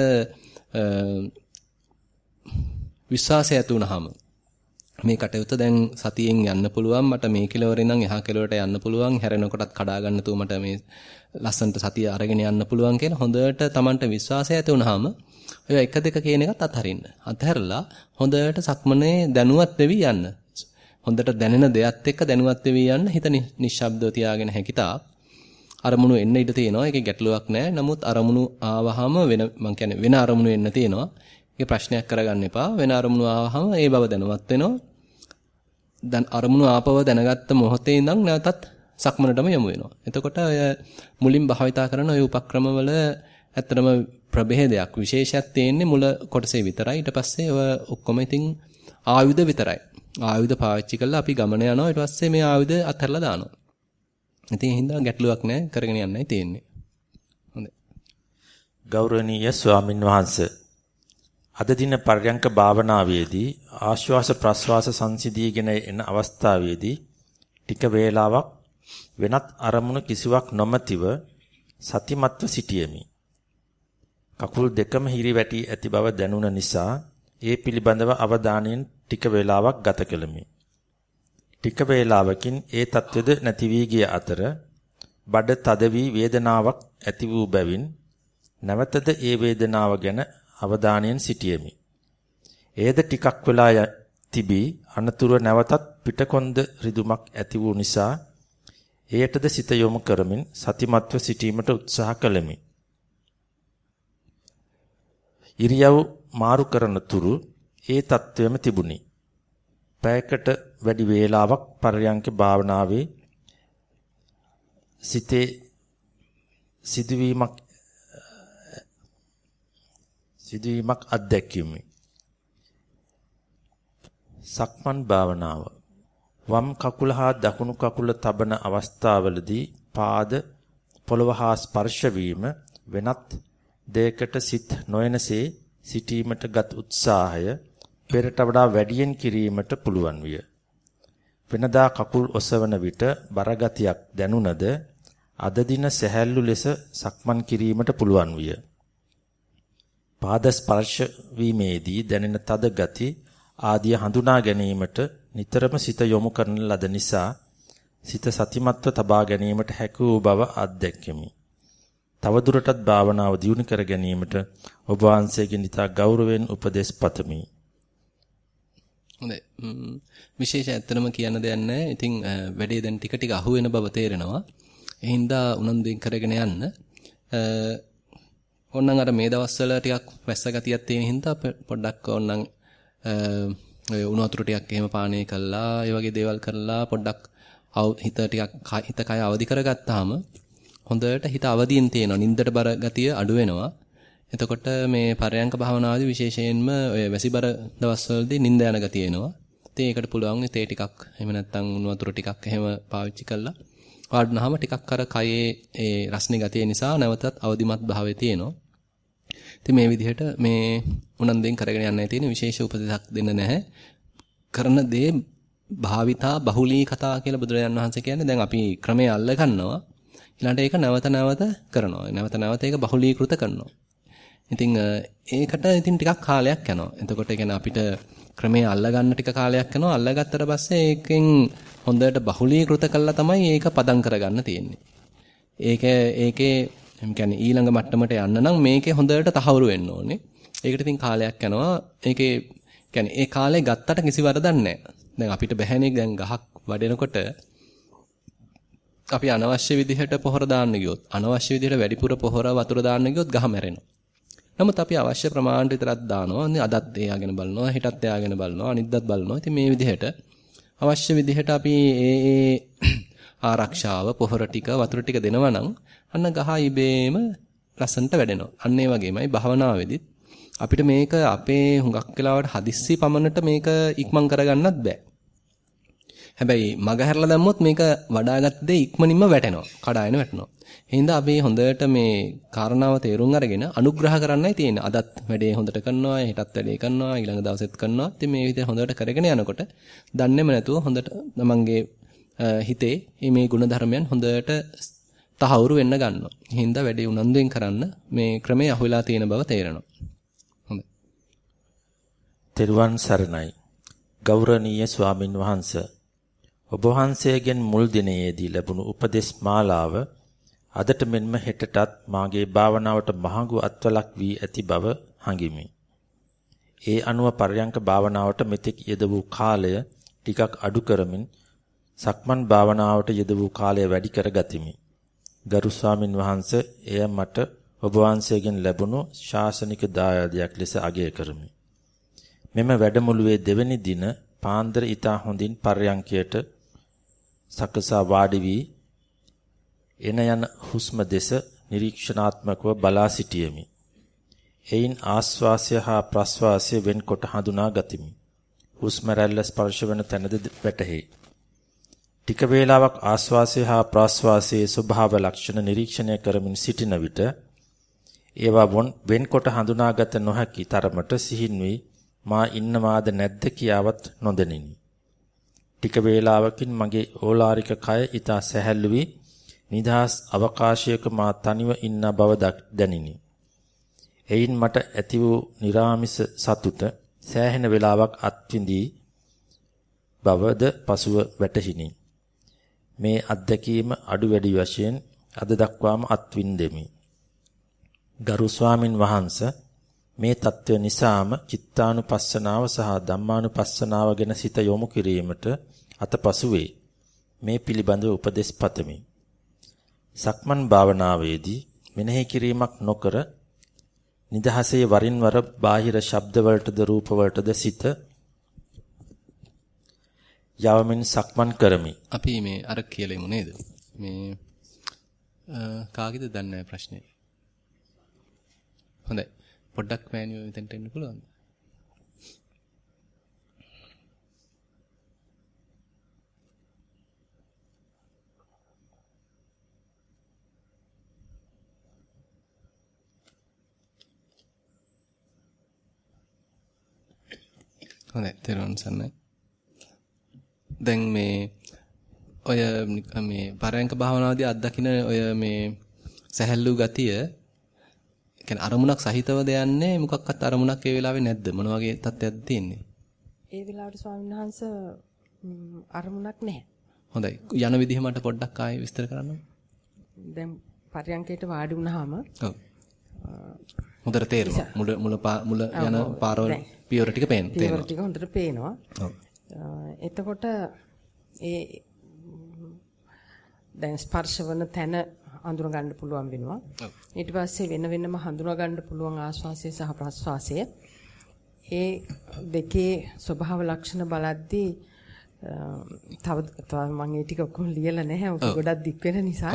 විශ්වාසය ඇති වුනහම මේ කටයුත්ත දැන් සතියෙන් යන්න පුළුවන් මට මේ කෙලවරේ ඉඳන් එහා කෙලවරට යන්න පුළුවන් හැරෙනකොටත් කඩා ගන්න තු මට මේ ලස්සන්ට සතිය අරගෙන යන්න පුළුවන් කියන හොඳට Tamanට විශ්වාසය ඇති වුනහම ඔය එක දෙක කියන එකත් අත්හරින්න. අත්හැරලා හොඳට සක්මනේ දැනුවත් වෙවි යන්න. හොඳට දැනෙන දෙයත් එක්ක දැනුවත් වෙවි යන්න හිත නිශ්ශබ්දව තියාගෙන හැකිතා. අරමුණු එන්න ඉඩ තියෙනවා. ඒකේ ගැටලුවක් නැහැ. නමුත් අරමුණු ආවහම වෙන මං කියන්නේ වෙන අරමුණු එන්න තියෙනවා. ඒක ප්‍රශ්නයක් කරගන්න එපා. වෙන අරමුණු ආවහම ඒ බව දැනුවත් වෙනවා. දැන් අරමුණු ආපව දැනගත්ත මොහොතේ ඉඳන් නැවතත් සක්මනටම යමු වෙනවා. එතකොට ඔය මුලින් භාවිතා කරන ඔය උපක්‍රමවල ඇත්තටම ප්‍රභේදයක් විශේෂයක් තියෙන්නේ මුල කොටසේ විතරයි. ඊට පස්සේ ඔය ඔක්කොම ඉතින් ආයුධ විතරයි. ආයුධ පාවිච්චි කරලා අපි ගමන යනවා ඊට පස්සේ මේ ආයුධ අත්හැරලා දානවා. ඉතින් ඒ හින්දා ගැටලුවක් නැහැ කරගෙන යන්නයි තියෙන්නේ. හොඳයි. ගෞරවනීය ස්වාමින් වහන්සේ අද දින පර්යංක භාවනාවේදී ආශ්වාස ප්‍රශ්වාස සංසිඳීගෙන එන අවස්ථාවේදී ටික වේලාවක් වෙනත් අරමුණු කිසිවක් නොමැතිව සතිමත්ව සිටියෙමි. කකුල් දෙකම හිරිවැටි ඇති බව දැනුණ නිසා ඒ පිළිබඳව අවධානයෙන් ටික වේලාවක් ගත කළෙමි. ටික වේලාවකින් ඒ தත්වෙද නැති වී ගිය අතර බඩ තද වී වේදනාවක් ඇති වූ බැවින් නැවතද ඒ වේදනාව ගැන අවධානයෙන් සිටියෙමි. එයද ටිකක් වෙලා තිබී අනතුරු නැවතත් පිටකොන්ද රිදුමක් ඇති වූ නිසා එයටද සිත යොමු කරමින් සතිමත්ව සිටීමට උත්සාහ කළෙමි. ඉරියව් මාරු කරන තුරු ඒ தත්වයම තිබුණි. පැයකට වැඩි වේලාවක් පරයන්ක භාවනාවේ සිතේ සිදුවීමක් සිදුවීමක් අත්දැකීමි. සක්මන් භාවනාව වම් කකුල හා දකුණු කකුල තබන අවස්ථාවලදී පාද පොළව හා ස්පර්ශ වීම වෙනත් දෙයකට සිත් නොයනසේ සිටීමට ගත් උත්සාහය පෙරට වඩා වැඩියෙන් කිරීමට පුළුවන් විය. වෙනදා කකුල් ඔසවන විට බරගතියක් දැනුණද අද දින සැහැල්ලු ලෙස සක්මන් කිරීමට පුළුවන් විය. පාද ස්පර්ශ වීමේදී දැනෙන තද ගති ආදිය හඳුනා ගැනීමට නිතරම සිත යොමු කරන ලද නිසා සිත සතිමත්ව තබා ගැනීමට හැකි වූ බව අත්දැක්කෙමි. තවදුරටත් භාවනාව දියුණු කර ගැනීමට ඔබ වහන්සේගෙන් ඉතා ගෞරවයෙන් උපදෙස් පතමි. හොඳයි. විශේෂ ඇත්තනම කියන්න දෙයක් නැහැ. ඉතින් වැඩේ දැන් ටික ටික අහු වෙන බව තේරෙනවා. ඒ හින්දා උනන්දුවෙන් කරගෙන යන්න. ඕනනම් අර මේ දවස්වල ටිකක් වැස්ස ගතියක් තියෙන හින්දා පොඩ්ඩක් ඕනනම් ඔය උණු වතුර ටිකක් එහෙම පානය කළා, ඒ වගේ දේවල් කරලා පොඩ්ඩක් හිත ටිකක් හිත කය අවදි කරගත්තාම හොඳට හිත අවදියෙන් තියෙනවා. නින්දට බර ගතිය අඩු වෙනවා. එතකොට මේ පරයන්ක භාවනාවේදී විශේෂයෙන්ම ඔය වැසිබර දවස්වලදී නිින්ද යන ගතිය එනවා. ඉතින් ඒකට පුළුවන් තේ ටිකක් එහෙම නැත්නම් උණු වතුර ටිකක් එහෙම පාවිච්චි කළා. වාඩිනහම ටිකක් අර කයේ ඒ රස්නේ ගතිය නිසා නැවතත් අවදිමත් භාවයේ තියෙනවා. ඉතින් මේ විදිහට මේ උනන්දුවෙන් කරගෙන යන්නයි තියෙන විශේෂ උපදෙසක් දෙන්න නැහැ. කරන දේ භාවිතා බහුලී කතා කියලා බුදුරජාන් වහන්සේ කියන්නේ දැන් අපි ක්‍රමයේ අල්ල ගන්නවා. ඊළඟට ඒක නැවත නැවත කරනවා. නැවත නැවත ඒක බහුලීකృత කරනවා. ඉතින් ඒකට ඉතින් ටිකක් කාලයක් යනවා. එතකොට කියන්නේ අපිට ක්‍රමයේ අල්ලගන්න ටික කාලයක් යනවා. අල්ලගත්තට පස්සේ ඒකෙන් හොඳට බහුලීකృత කළා තමයි ඒක පදම් කරගන්න තියෙන්නේ. ඒක ඒකේ එම් කියන්නේ ඊළඟ මට්ටමට යන්න නම් මේකේ හොඳට තහවුරු වෙන්න ඕනේ. ඒකට ඉතින් කාලයක් යනවා. ඒකේ කියන්නේ ඒ කාලේ ගත්තට කිසි වරදක් නැහැ. දැන් අපිට බැහැනේ දැන් ගහක් වඩෙනකොට අපි අනවශ්‍ය විදිහට පොහොර දාන්න ගියොත් අනවශ්‍ය විදිහට වැඩිපුර පොහොර වතුර දාන්න ගියොත් ගහ මැරෙනවා. නමුත් අපි අවශ්‍ය ප්‍රමාණයට විතරක් දානවා. අදත් එයාගෙන බලනවා, හෙටත් එයාගෙන බලනවා, අනිද්දාත් බලනවා. ඉතින් මේ විදිහට අවශ්‍ය විදිහට අපි ඒ ඒ ආරක්ෂාව, පොහොර ටික, වතුර ටික දෙනවා නම් අන්න ගහ ඉබේම ලස්සනට වැඩෙනවා. අන්න ඒ වගේමයි භාවනාවේදීත් අපිට මේක අපේ හුඟක් වෙලාවට හදිස්සි පමණට මේක ඉක්මන් කරගන්නත් බෑ. හැබැයි මග හැරලා දැම්මොත් මේක වඩාගත් දේ ඉක්මනින්ම වැටෙනවා. කඩායන වැටෙනවා. එහෙනම් අපි හොඳට මේ කාරණාව තේරුම් අරගෙන අනුග්‍රහ කරන්නයි තියෙන්නේ. අදත් වැඩේ හොඳට කරනවා, හෙටත් වැඩේ කරනවා, ඊළඟ දවසෙත් කරනවා. ඉතින් මේ විදිහට හොඳට කරගෙන යනකොට දන්නේම නැතුව හොඳට තමන්ගේ හිතේ මේ ගුණධර්මයන් හොඳට තහවුරු වෙන්න ගන්නවා. එහෙනම් වැඩේ උනන්දුවෙන් කරන්න මේ ක්‍රමය අහුවෙලා තියෙන බව තේරෙනවා. හොඳයි. තෙරුවන් සරණයි. ගෞරවනීය ස්වාමින් වහන්සේ ඔබ වහන්සේගෙන් මුල් දිනයේදී ලැබුණු උපදෙස් මාලාව අදට මෙන්ම හෙටටත් මාගේ භාවනාවට මහඟු අත්වලක් වී ඇති බව හඟිමි. ඒ අනුව පරයන්ක භාවනාවට මෙතෙක් යෙද වූ කාලය ටිකක් අඩු කරමින් සක්මන් භාවනාවට යෙද වූ කාලය වැඩි කර ගතිමි. ගරු ස්වාමින් වහන්සේ එය මට ඔබ වහන්සේගෙන් ලැබුණු ශාසනික දායාදයක් ලෙස අගය කරමි. මෙම වැඩමුළුවේ දෙවැනි දින පාන්දර ඊතා හොඳින් පර්යංකයට සකසා වාඩි වී එන යන හුස්ම දෙස නිරීක්ෂණාත්මකව බලා සිටියෙමි. එයින් ආස්වාසය හා ප්‍රස්වාසය වෙන්කොට හඳුනා ගතිමි. හුස්ම රැල්ල ස්පර්ශ වන තැනද වැටහේ. ටික වේලාවක් ආශ්වාසය හා ප්‍රාශ්වාසයේ ස්වභාව ලක්ෂණ නිරීක්ෂණය කරමින් සිටින විට ඒවා වෙන්කොට හඳුනාගත නොහැකි තරමට සිහින් වී මා ඉන්නවාද නැද්ද කියාවත් නොදැනිනි. ටික වේලාවකින් මගේ ඕලාරික කය ඊතා සැහැල්ලු වී නිදහස් අවකාශයක මා තනිව ඉන්න බව දැනිනි. එයින් මට ඇති වූ निराமிස සතුට සෑහෙන වේලාවක් අත්විඳී බවද පසුව වැටහිනි. මේ අත්දැකීම අඩු වැඩි වශයෙන් අද දක්වාම අත්විඳෙමි. ගරු ස්වාමින් වහන්සේ මේ తත්වය නිසාම චිත්තානුපස්සනාව සහ ධම්මානුපස්සනාව ගැන සිත යොමු කිරීමට අතපසු වේ. මේ පිළිබඳව උපදෙස් පතමි. සක්මන් භාවනාවේදී මෙනෙහි කිරීමක් නොකර නිදහසේ වරින් වර බාහිර ශබ්ද වලටද රූප වලටද සිත යවමින් සක්මන් කරමි. අපි මේ අර කියලෙමු නේද? මේ කාගෙද දන්නේ ප්‍රශ්නේ. හොඳයි. පොඩ්ඩක් මෑනියෝ මෙතෙන්ට එන්න පුළුවන්ද? හොඳයි තේරුම් ගන්නයි. දැන් මේ ඔය මේ පරයන්ක භාවනාවේදී අත්දකින්න ඔය මේ සැහැල්ලු ගතිය කියන්නේ අරමුණක් සහිතවද යන්නේ මොකක්වත් අරමුණක් ඒ වෙලාවේ නැද්ද? මොන වගේ තත්ත්වයක්ද තියෙන්නේ? ඒ වෙලාවට ස්වාමීන් වහන්සේ අරමුණක් නැහැ. හොඳයි. යන විදිහ මට පොඩ්ඩක් ආයෙ විස්තර කරන්න. දැන් පරයන්කයට වාඩි වුණාම ඔව්. හොඳට තේරෙනවා. මුල මුල මුල යන පාරවල් පියවර ටික පේනවා පියවර ටික හොඳට පේනවා. ඔව්. එතකොට ඒ දැන් ස්පර්ශවන තැන අඳුර ගන්න පුළුවන් වෙනවා. ඊට පස්සේ වෙන වෙනම හඳුනා ගන්න පුළුවන් ආශ්වාසය සහ ප්‍රශ්වාසය. ඒ දෙකේ ස්වභාව ලක්ෂණ බලද්දී තව තව මම ඒ ටික ඔක්කොම ලියලා නැහැ. ඔක ගොඩක් දික් වෙන නිසා.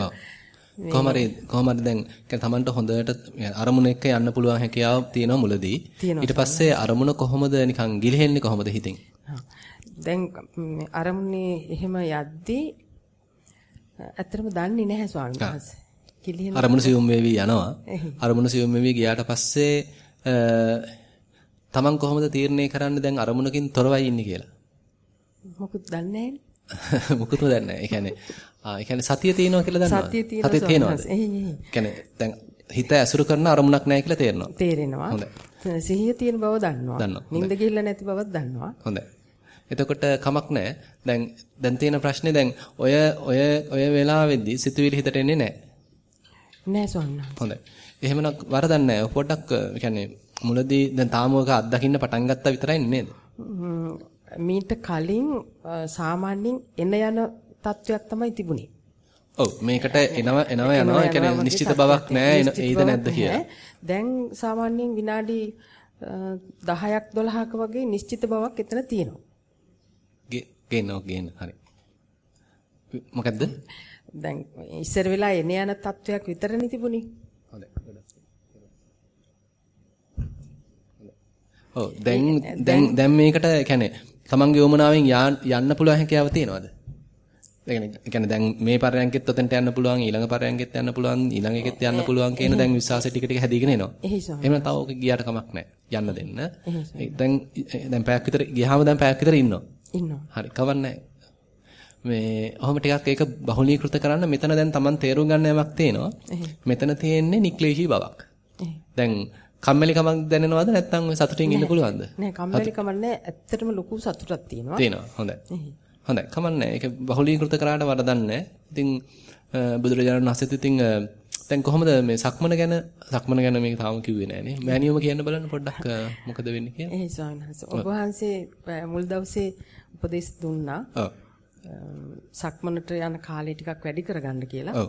කොහොම හරි කොහොම හරි දැන් කියන්නේ Tamanට හොඳට අරමුණ එක්ක යන්න පුළුවන් හැකියාව තියෙනවා මුලදී. ඊට පස්සේ අරමුණ කොහොමද නිකන් ගිලිහෙන්නේ කොහොමද හිතින්? දැන් අරමුණේ එහෙම යද්දී ඇත්තටම දන්නේ නැහැ ස්වාමීන් වහන්සේ. කිලිහෙන අරමුණු සියුම් වෙවි යනවා. අරමුණු සියුම් වෙවි ගියාට පස්සේ තමන් කොහොමද තීරණය කරන්නේ දැන් අරමුණකින් තොරවයි ඉන්නේ කියලා? මොකුත් දන්නේ මොකුත්ම දන්නේ නැහැ. ඒ කියන්නේ ආ ඒ කියන්නේ සතිය තියෙනවා කියලා දන්නවා. සතිය තියෙනවා. සතිය තියෙනවද? කියන්නේ දැන් හිත ඇසුරු කරන අරමුණක් නැහැ කියලා තේරෙනවා. තේරෙනවා. හොඳයි. සිහිය තියෙන බව දන්නවා. නිින්ද ගිහිල්ලා නැති බවක් දන්නවා. හොඳයි. එතකොට කමක් නැහැ. දැන් දැන් තියෙන ප්‍රශ්නේ දැන් ඔය ඔය ඔය වෙලාවෙදී සිතුවිලි හිතට එන්නේ නැහැ. නෑ ස්වාමීන් හොඳයි. එහෙමනම් වරදක් නැහැ. පොඩ්ඩක් කියන්නේ මුලදී දැන් තාම ඔක අත්දකින්න පටන් ගත්තා විතරයි නේද? මීට කලින් සාමාන්‍යයෙන් එන යන තත්වයක් තමයි තිබුණේ. ඔව් මේකට එනව එනව යනවා. ඒ කියන්නේ නිශ්චිත බවක් නැහැ. එයිද නැද්ද කියලා. දැන් සාමාන්‍යයෙන් විනාඩි 10ක් 12ක වගේ නිශ්චිත බවක් එතන තියෙනවා. ගේන්න ගේන්න හරි. මොකද්ද? දැන් ඉස්සර වෙලා එන යන තත්වයක් විතරනේ තිබුණේ. ඔව් දැන් දැන් දැන් මේකට කියන්නේ තමන්ගේ යොමනාවෙන් යන්න පුළුවන් හැකියාව තියෙනවද? ඒ කියන්නේ දැන් මේ පරයන්කෙත් ඔතෙන්ට යන්න පුළුවන් ඊළඟ පරයන්කෙත් යන්න පුළුවන් ඊළඟ එකෙත් යන්න පුළුවන් කියන දැන් විශ්වාසය ටික ටික හැදීගෙන එනවා. එහෙම නැත්නම් ඕක ගියාට කමක් නැහැ. යන්න දෙන්න. දැන් දැන් පැයක් විතර ගියාම දැන් පැයක් විතර ඉන්නවා. ඉන්නවා. හරි කවන්නේ මේ ඔහොම ටිකක් ඒක බහුලීකృత කරන්න මෙතන දැන් Taman තේරුම් ගන්න යමක් තියෙනවා. මෙතන තියෙන්නේ නික්ලේශී බවක්. දැන් කම්මැලි කමක් දැනෙනවද නැත්නම් ඔය සතුටින් ඉන්න පුළුවන්ද? නෑ කම්මැලි කමක් නෑ ඇත්තටම ලොකු සතුටක් තියෙනවා. තියෙනවා හොඳයි. හොඳයි කමන්නේ. ඒක බහුලීකృత කරාට වරදක් නෑ. ඉතින් බුදුරජාණන් වහන්සේත් ඉතින් දැන් කොහොමද මේ සක්මන ගැන සක්මන ගැන මේක තාම කිව්වේ නෑනේ. මෑනියොම කියන්න බලන්න පොඩ්ඩක් මොකද වෙන්නේ කියලා. එහේ ස්වාමීන් වහන්සේ. ඔබ වහන්සේ මුල් දවසේ උපදෙස් දුන්නා. සක්මනට යන කාලය ටිකක් වැඩි කරගන්න කියලා.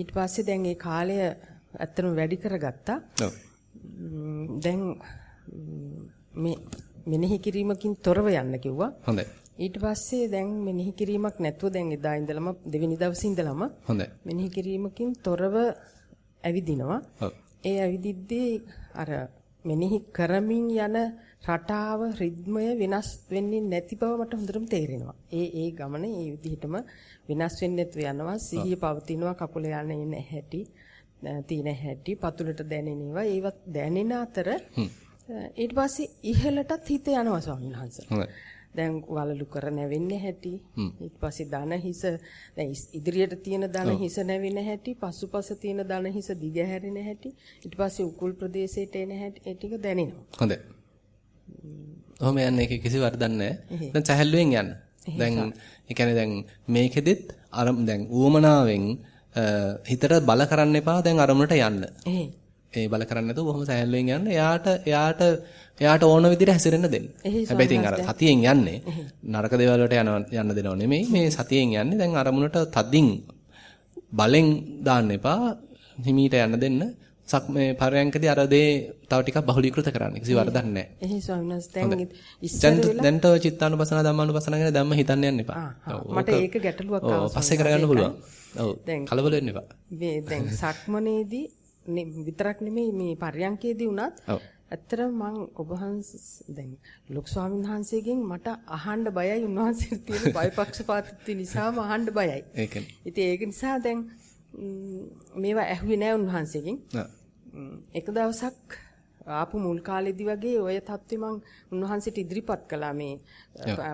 ඊට පස්සේ දැන් ඒ කාලය ඇත්තටම වැඩි කරගත්තා. දැන් මේ මෙනෙහි කිරීමකින් තොරව යන්න කිව්වා. හොඳයි. ඊට පස්සේ දැන් මෙනෙහි කිරීමක් නැතුව දැන් එදා ඉඳලම දෙවෙනි දවසේ ඉඳලම හොඳයි. මෙනෙහි කිරීමකින් තොරව ඇවිදිනවා. ඒ ඇවිදිද්දී අර මෙනෙහි කරමින් යන රටාව රිද්මය වෙනස් වෙන්නේ නැති බව මට හොඳටම තේරෙනවා. ඒ ඒ ගමන ඒ විදිහටම වෙනස් වෙන්නේ නැතුව යනවා. සිහිය පවතිනවා කකුල යන්නේ නැහැටි, තීන හැටි, පතුලට දැනෙනවා. ඒවත් දැනෙන අතර ඊට පස්සේ ඉහළටත් හිත යනවා ස්වාමීන් වහන්සේ. දැන් වලලු කර නැවෙන්නේ හැටි. ඊට පස්සේ දන හිස දැන් ඉදිරියට තියෙන දන හිස නැවෙන හැටි පසුපස තියෙන දන හිස දිග හැරෙන හැටි ඊට පස්සේ උකුල් ප්‍රදේශයට එන හැටි ඒ ටික දැනෙනවා. හොඳයි. ඔහොම යන්න ඒක කිසි වරදක් නැහැ. දැන් සැහැල්ලුවෙන් යන්න. දැන් ඒ කියන්නේ දැන් මේකෙදිත් අර දැන් ඌමනාවෙන් හිතට බල කරන්න එපා දැන් අරමුණට යන්න. ඒ බල කරන්නේ නැතුව බොහොම සෑහලුවෙන් යන්න. එයාට එයාට එයාට ඕන විදිහට හැසිරෙන්න දෙන්න. හැබැයි ඉතින් අර සතියෙන් යන්නේ නරක දේවල් වලට යන යන්න දෙනව නෙමෙයි. මේ සතියෙන් යන්නේ දැන් අරමුණට තදින් බලෙන් දාන්න එපා. හිමීට යන්න දෙන්න. සක් මේ පරයන්කදී අර දේ තව ටිකක් බහුලීකృత කරන්න. කිසි වරදක් නැහැ. එහේ ස්වාමීන් වහන්සේ දැන් ඉස්සර දැන් තව චිත්තානුපසන ධම්මානුපසන ගැන දැම්ම හිතන්න යන්න එපා. මට ඒක ගැටලුවක් ආවා. ඔව් පස්සේ කරගන්න පුළුවන්. ඔව් කලබල වෙන්න එපා. මේ දැන් සක්මනේදී විතරක් නෙමෙයි මේ පර්යංකේදී වුණත් ඇත්තටම මම ඔබ දැන් ලොකු ස්වාමීන් වහන්සේගෙන් මට අහන්න බයයි උන්වහන්සේට තියෙන බයපක්ෂපාතීත්වය නිසාම අහන්න බයයි. ඒකනේ. ඉතින් ඒක නිසා දැන් මේවා ඇහුවේ නෑ උන්වහන්සේගෙන්. එක දවසක් ආපු මුල් කාලෙදි වගේ ඔය தත්ත්වෙ මං උන්වහන්සේට ඉදිරිපත් කළා මේ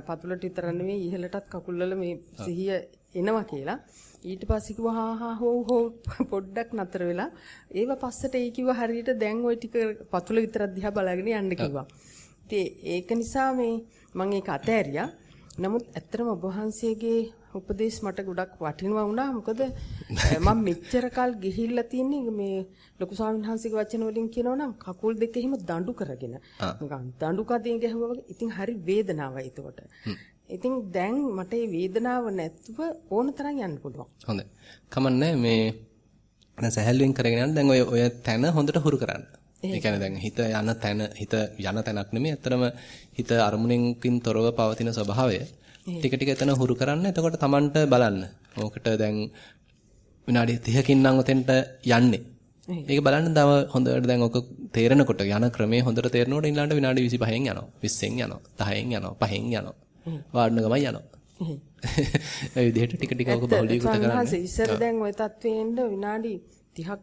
පතුලට විතර නෙමෙයි ඉහළටත් කකුල් වල මේ සිහිය එනවා කියලා. ඊට පස්සේ කිව්වා හා හා හෝ හෝ පොඩ්ඩක් නතර වෙලා ඒව පස්සට ඒ කිව්වා හරියට දැන් ওই ටික පතුල විතරක් දිහා බලාගෙන යන්න කිව්වා. ඉතින් ඒක නිසා මේ මම ඒක අතෑරියා. නමුත් ඇත්තටම ඔබ වහන්සේගේ උපදේශ මට ගොඩක් වටිනවා වුණා. මොකද මම මෙච්චර කල් ගිහිල්ලා තින්නේ මේ ලොකු ස්වාමීන් වහන්සේගේ වචන වලින් කියනවා නම් කකුල් දෙක එහෙම දඬු කරගෙන. නිකන් දඬු කදින් ගැහුවා වගේ. ඉතින් හරි වේදනාවයි එතකොට. ඉතින් දැන් මට මේ වේදනාව නැතුව ඕන තරම් යන්න පුළුවන්. හොඳයි. කමන්නේ මේ දැන් සැහැල්ලුවෙන් කරගෙන යන දැන් ඔය ඔය තැන හොඳට හුරු කරන්න. ඒ කියන්නේ දැන් හිත යන තැන හිත යන තැනක් නෙමෙයි. ඇත්තටම හිත අරමුණෙන්කින් තොරව පවතින ස්වභාවය ටික ටික එතන හුරු කරන්න. එතකොට Tamanට බලන්න. ඕකට දැන් විනාඩි 30කින් නම් ඔතෙන්ට යන්නේ. ඒක බලන්න තව හොඳට දැන් ඔක තේරෙනකොට යන ක්‍රමයේ හොඳට තේරෙනකොට ඊළඟට විනාඩි 25න් යනවා 20න් යනවා 10න් යනවා 5න් යනවා වාඩන ගමන් යනවා. ඒ විදිහට ටික ටික ඔක බහුලීකృత කරන්න. සම්හස ඉස්සර දැන් ওই තත්වයෙන් විනාඩි 30ක්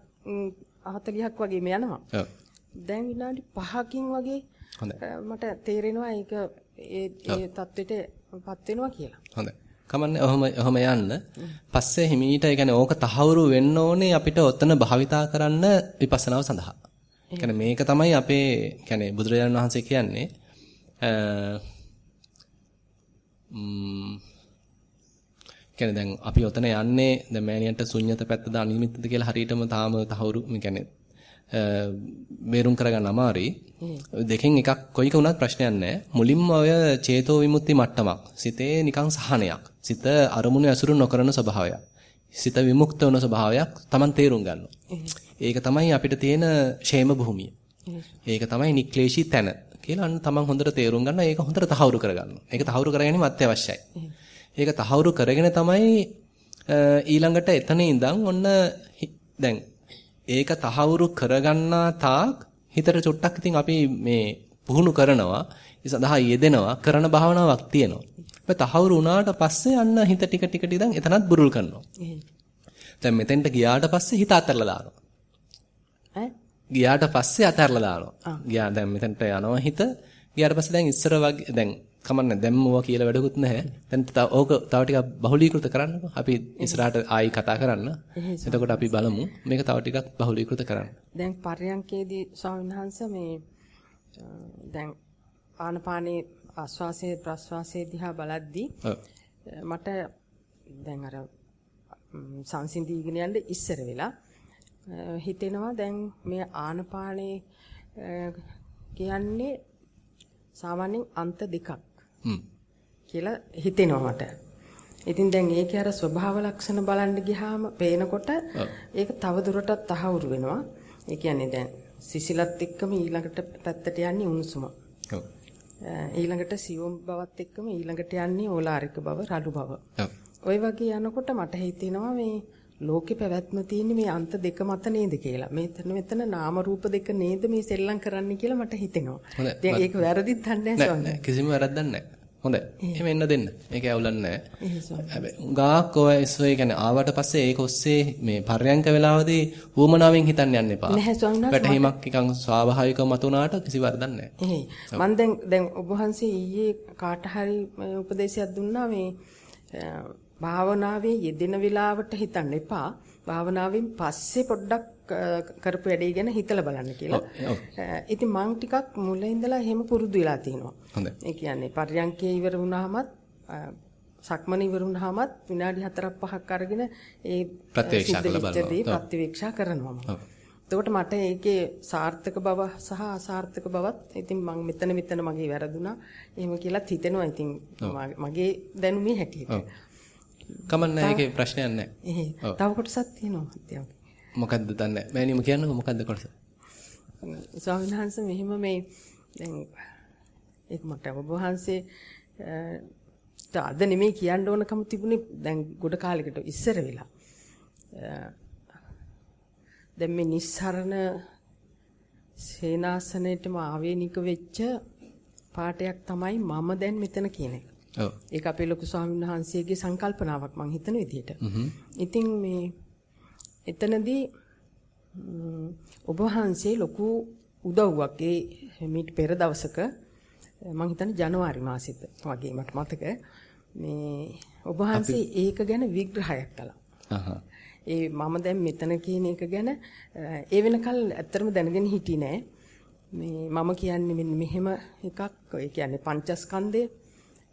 40ක් වගේම යනවා. දැන් විනාඩි 5කින් වගේ මට තේරෙනවා ඒක ඒ ඒ தത്വෙටපත් වෙනවා කියලා. හොඳයි. කමන්නේ ඔහම ඔහම යන්න. පස්සේ හිමීට ඒ කියන්නේ ඕක තහවුරු වෙන්න ඕනේ අපිට ඔතන භාවිතා කරන්න විපස්සනාව සඳහා. කියන්නේ මේක තමයි අපේ කියන්නේ බුදුරජාණන් වහන්සේ කියන්නේ කියන්නේ දැන් අපි ඔතන යන්නේ දැන් මෑණියන්ට ශුන්්‍යත පැත්තද අනිමිත්තද කියලා හරියටම තාම තහවුරු කියන්නේ මේරුම් කරගන්න අමාරුයි. දෙකෙන් එකක් කොයික වුණත් ප්‍රශ්නයක් නැහැ. මුලින්ම ඔය චේතෝ විමුක්ති මට්ටමක්. සිතේ නිකන් සහනයක්. සිත අරමුණු ඇසුරු නොකරන ස්වභාවයක්. සිත විමුක්ත වන ස්වභාවයක් Taman තේරුම් ගන්නවා. ඒක තමයි අපිට තියෙන ෂේම භූමිය. ඒක තමයි නික්ලේශී තැන. කියලා අන්න තමන් හොඳට තේරුම් ගන්න ඒක හොඳට තහවුරු කරගන්නවා. ඒක තහවුරු කරගැනීම අත්‍යවශ්‍යයි. ඒක තහවුරු කරගෙන තමයි ඊළඟට එතන ඉඳන් ඔන්න දැන් ඒක තහවුරු කරගන්නා තාක් හිතට චුට්ටක් ඉතින් අපි මේ පුහුණු කරනවා ඒ සඳහා යෙදෙනවා කරන භාවනාවක් තියෙනවා. මේ තහවුරු වුණාට පස්සේ අන්න හිත ටික ටික ටික දැන් එතනත් බුරුල් කරනවා. දැන් මෙතෙන්ට ගියාට පස්සේ හිත අතහැරලා දානවා. ගියාට පස්සේ අතහැරලා දානවා. ගියා දැන් මෙතනට යනවා හිත. ගියාට පස්සේ දැන් ඉස්සර වගේ දැන් කමන්නේ දැම්මවා කියලා වැඩකුත් නැහැ. දැන් තව ඕක තව ටිකක් බහුලීකృత කරන්නකෝ. අපි ඉස්සරහට ආයි කතා කරන්න. එතකොට අපි බලමු මේක තව ටිකක් බහුලීකృత කරන්න. දැන් පර්යංකේදී ස්වාමීන් වහන්සේ මේ දැන් ආනපානේ ආස්වාසේ ප්‍රස්වාසේ දිහා බලද්දී මට දැන් අර සංසිඳීගෙන යන්න ඉස්සර වෙලා හිතෙනවා දැන් මේ ආනපානේ කියන්නේ සාමාන්‍යයෙන් අන්ත දෙකක්. කියලා හිතෙනවා මට. ඉතින් දැන් ඒකේ අර ස්වභාව ලක්ෂණ බලන්න ගියාම පේනකොට ඒක තව දුරටත් තහවුරු වෙනවා. ඒ කියන්නේ දැන් සිසිලත් එක්කම ඊළඟට පැත්තට යන්නේ උණුසුම. ඊළඟට සියුම් බවත් එක්කම ඊළඟට යන්නේ ඕලාරික බව, රළු බව. ওই වගේ යනකොට මට හිතෙනවා මේ ලෝකේ පැවැත්ම තියෙන්නේ මේ අන්ත දෙක මත නේද කියලා. මෙතන මෙතන නාම රූප දෙක නේද මේ සෙල්ලම් කරන්න කියලා මට හිතෙනවා. හොඳයි. ඒක වැරදිත් දන්නේ නැහැ කිසිම වැරද්දක් නැහැ. හොඳයි. එහෙම එන්න දෙන්න. මේක ඇවුලක් නැහැ. හැබැයි ගාක් ඔය ඒ කියන්නේ ආවට පස්සේ ඒක ඔස්සේ මේ පර්යංක වෙලාවදී ඌමනාවෙන් හිතන්න යන්න එපා. වැටහීමක් නිකන් ස්වාභාවිකව මතුනාට කිසි වරදක් නැහැ. මම දැන් දැන් ඔබ වහන්සේ ඊයේ කාට හරි උපදේශයක් දුන්නා මේ භාවනාවේ යෙදෙන වෙලාවට හිතන්න එපා. භාවනාවෙන් පස්සේ පොඩ්ඩක් කරපු වැඩේ ගැන හිතලා බලන්න කියලා. ඉතින් මං ටිකක් මුල ඉඳලා එහෙම පුරුදු වෙලා තිනවා. හොඳයි. ඒ කියන්නේ පර්යංකේ ඉවර වුණාමත් සක්මන ඉවර වුණාමත් විනාඩි 4ක් 5ක් අරගෙන ඒ ප්‍රත්‍යක්ෂා කරලා බලනවා. ප්‍රත්‍යක්ෂා කරනවා මම. එතකොට මට ඒකේ සාර්ථක බව සහ අසාර්ථක බවත් ඉතින් මම මෙතන මෙතන මගේ වැරදුනා එහෙම කියලාත් හිතෙනවා ඉතින් මගේ දැනුමේ හැටියට. කමන්නේ ඒකේ ප්‍රශ්නයක් නැහැ. තව කොටසක් තියෙනවා අධ්‍යාපනය. මොකද්ද දන්නේ මෑණියම කියන්නකෝ මොකද්ද කොටස? ස්වාමීන් වහන්සේ මෙහිම මේ දැන් ඒක මට ඔබ වහන්සේ අද නෙමෙයි කියන්න ඕනකම තිබුණේ දැන් ගොඩ කාලයකට ඉස්සර වෙලා. දැන් මේ නිස්සරණ සේනාසනයේටම ආවේනික වෙච්ච පාඩයක් තමයි මම දැන් මෙතන කියන එක. ඔව්. ඒක අපේ ලොකු ස්වාමීන් වහන්සේගේ සංකල්පනාවක් මම හිතන විදිහට. ඉතින් මේ එතනදී ඔබ වහන්සේ ලොකු උදව්වක් ඒ මීට පෙර දවසක මම හිතන්නේ ජනවාරි මාසෙත් වගේ මට මතක මේ ඔබ වහන්සේ ඒක ගැන විග්‍රහයක් කළා. ඒ මම දැන් මෙතන කියන එක ගැන ඒ වෙනකල් ඇත්තටම දැනගෙන හිටියේ නෑ. මේ මම කියන්නේ මෙන්න මෙහෙම එකක් ඒ කියන්නේ පංචස්කන්ධය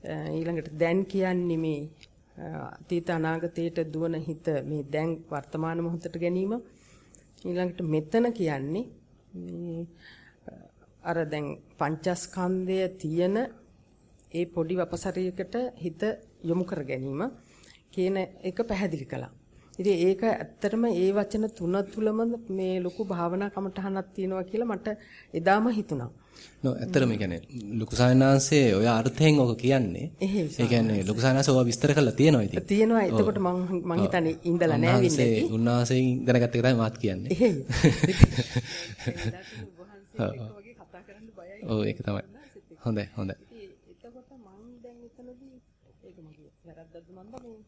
ඊළඟට දැන් කියන්නේ මේ අතීත අනාගතයට දුවන හිත මේ දැන් වර්තමාන මොහොතට ගැනීම ඊළඟට මෙතන කියන්නේ මේ අර දැන් පංචස්කන්ධය තියෙන ඒ පොඩි වපසරියකට හිත යොමු කර ගැනීම කියන එක පැහැදිලි කළා. ඉතින් ඒක ඇත්තටම ඒ වචන තුන තුලම මේ ලොකු භාවනා කමටහනක් තියෙනවා කියලා මට එදාම හිතුණා. නෝ ඇත්තටම කියන්නේ ලොකු සායනාංශයේ ඔය අර්ථයෙන් ඔක කියන්නේ. ඒ කියන්නේ ලොකු සායනාංශය ඔය විස්තර කරලා තියෙනවා ඉතින්. තියෙනවා. එතකොට මම මම හිතන්නේ ඉඳලා නැහැ වෙන්නේ. උන්වහන්සේ දැනගත්ත එක තමයි මාත් කියන්නේ. එහෙයි. ඔව් ඒක තමයි. හොඳයි හොඳයි. එතකොට මම දැන් එතනදී ඒක මගේ වැරද්දක්ද මන්ද මේ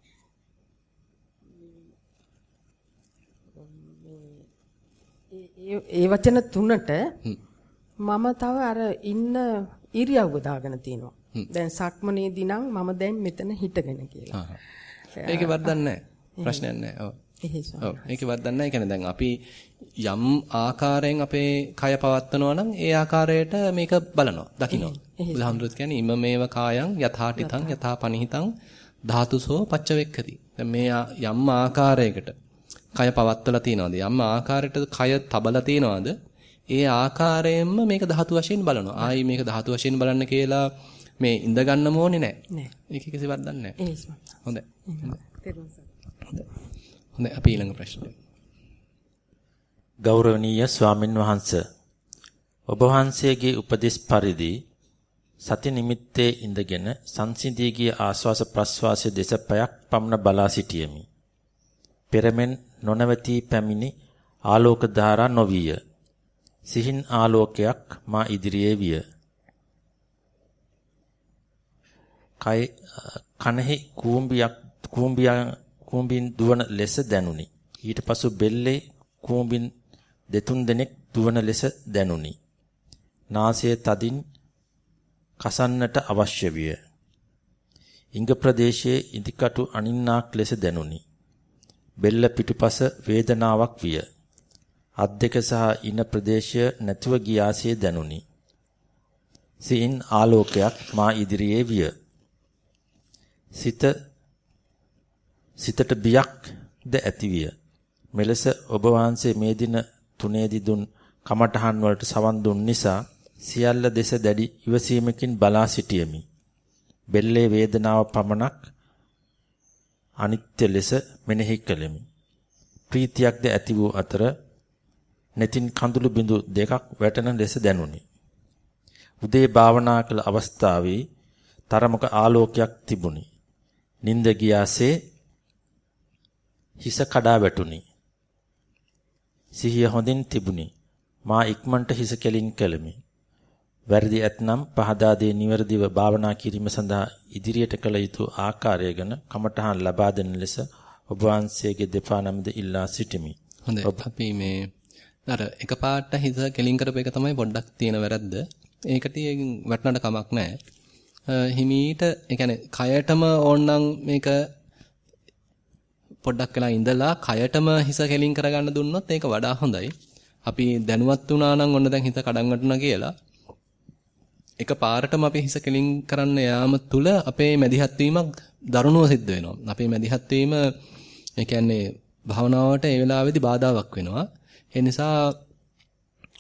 ඒ වචන තුනට මම තව අර ඉන්න ඉරියව්ව දාගෙන තිනවා. දැන් සක්මනේදී නම් මම දැන් මෙතන හිටගෙන කියලා. ඒකේ වරදක් නැහැ. ප්‍රශ්නයක් නැහැ. ඔව්. ඔව් ඒකේ වරදක් නැහැ. කියන්නේ දැන් අපි යම් ආකාරයෙන් අපේ කය පවත්නවා නම් ඒ ආකාරයට මේක බලනවා, දකිනවා. බුදුහාමුදුරුවෝ කියන්නේ ඉම මේව කායං යථාටිතං යථාපනිහිතං ධාතුසෝ පච්චවෙක්කති. දැන් මේ යම් ආකාරයකට කය පවත්වලා තියනවාද? යම් ආකාරයකට කය තබලා තියනවාද? ඒ ආකාරයෙන්ම මේක ධාතු වශයෙන් බලනවා. ආයි මේක ධාතු වශයෙන් බලන්න කියලා මේ ඉඳ ගන්න ඕනේ නැහැ. ඒක කිසි වරදක් නැහැ. හොඳයි. හොඳයි. හොඳයි අපි ඊළඟ ප්‍රශ්නෙට. ගෞරවනීය ස්වාමින් වහන්සේ ඔබ වහන්සේගේ උපදෙස් පරිදි සති නිමිත්තේ ඉඳගෙන සංසිඳී ගිය ආස්වාස ප්‍රස්වාසයේ දෙස පයක් පමණ බලා සිටියෙමි. පෙරමෙන් නොනවතී පැමිණි ආලෝක ධාරා නොවිය. සිහින් ආලෝකයක් මා ඉදිරියේ විය. කය කනෙහි කූඹියක් කූඹියන් කූඹින් දුවන ලෙස දැනුනි. ඊට පසු බෙල්ලේ කූඹින් දෙතුන් දෙනෙක් දුවන ලෙස දැනුනි. නාසයේ තදින් කසන්නට අවශ්‍ය විය. ඉංග ප්‍රදේශයේ ඉදිකටු අනින්නාක් ලෙස දැනුනි. බෙල්ල පිටුපස වේදනාවක් විය. අත් දෙක සහ ඉන ප්‍රදේශය නැතුව ගියාසේ දැනුනි. සින් ආලෝකයක් මා ඉදිරියේ විය. සිත සිතට බියක් ද ඇතිවිය. මෙලෙස ඔබ වහන්සේ මේ දින තුනේදී දුන් කමඨහන් වලට සවන් දුන් නිසා සියල්ල දෙස දැඩි ඉවසීමකින් බලා සිටියෙමි. බෙල්ලේ වේදනාව පමණක් අනිත්‍ය ලෙස මෙනෙහි කළෙමි. ප්‍රීතියක්ද ඇති වූ අතර netin කඳුළු බිඳු දෙකක් වැටෙන ලෙස දැනුනි. උදේ භාවනා කළ අවස්ථාවේ තරමක ආලෝකයක් තිබුණි. නිින්ද ගියාසේ හිස කඩා වැටුනි. සිහිය හොඳින් තිබුණි. මා ඉක්මනට හිස කෙලින් කළෙමි. වැරදි ඇතනම් පහදා දේ නිවැරදිව භාවනා කිරීම සඳහා ඉදිරියට කළ යුතු ආකාරය ගැන කමඨහන් ලබා දෙන ලෙස ඔබ වහන්සේගේ දෙපා නමද ඉල්ලා සිටිමි. හොඳයි. අපි මේ අර එකපාරට හිත කෙලින් කරපු එක තමයි පොඩ්ඩක් තියෙන වැරද්ද. ඒකට වටනට කමක් නැහැ. හිමීට ඒ කියන්නේ කයටම ඕනනම් මේක පොඩ්ඩක් වෙලා ඉඳලා කයටම හිස කෙලින් කරගන්න දුන්නොත් ඒක වඩා හොඳයි. අපි දැනුවත් වුණා නම් ඔන්න දැන් හිත කඩන් වටුණා කියලා එක පාරටම අපි හිස කෙලින් කරන්න යාම තුල අපේ මැදිහත් වීමක් දරුණුව සිද්ධ වෙනවා. අපේ මැදිහත් වීම ඒ කියන්නේ භවනාවට ඒ වෙලාවේදී බාධාවක් වෙනවා. ඒ නිසා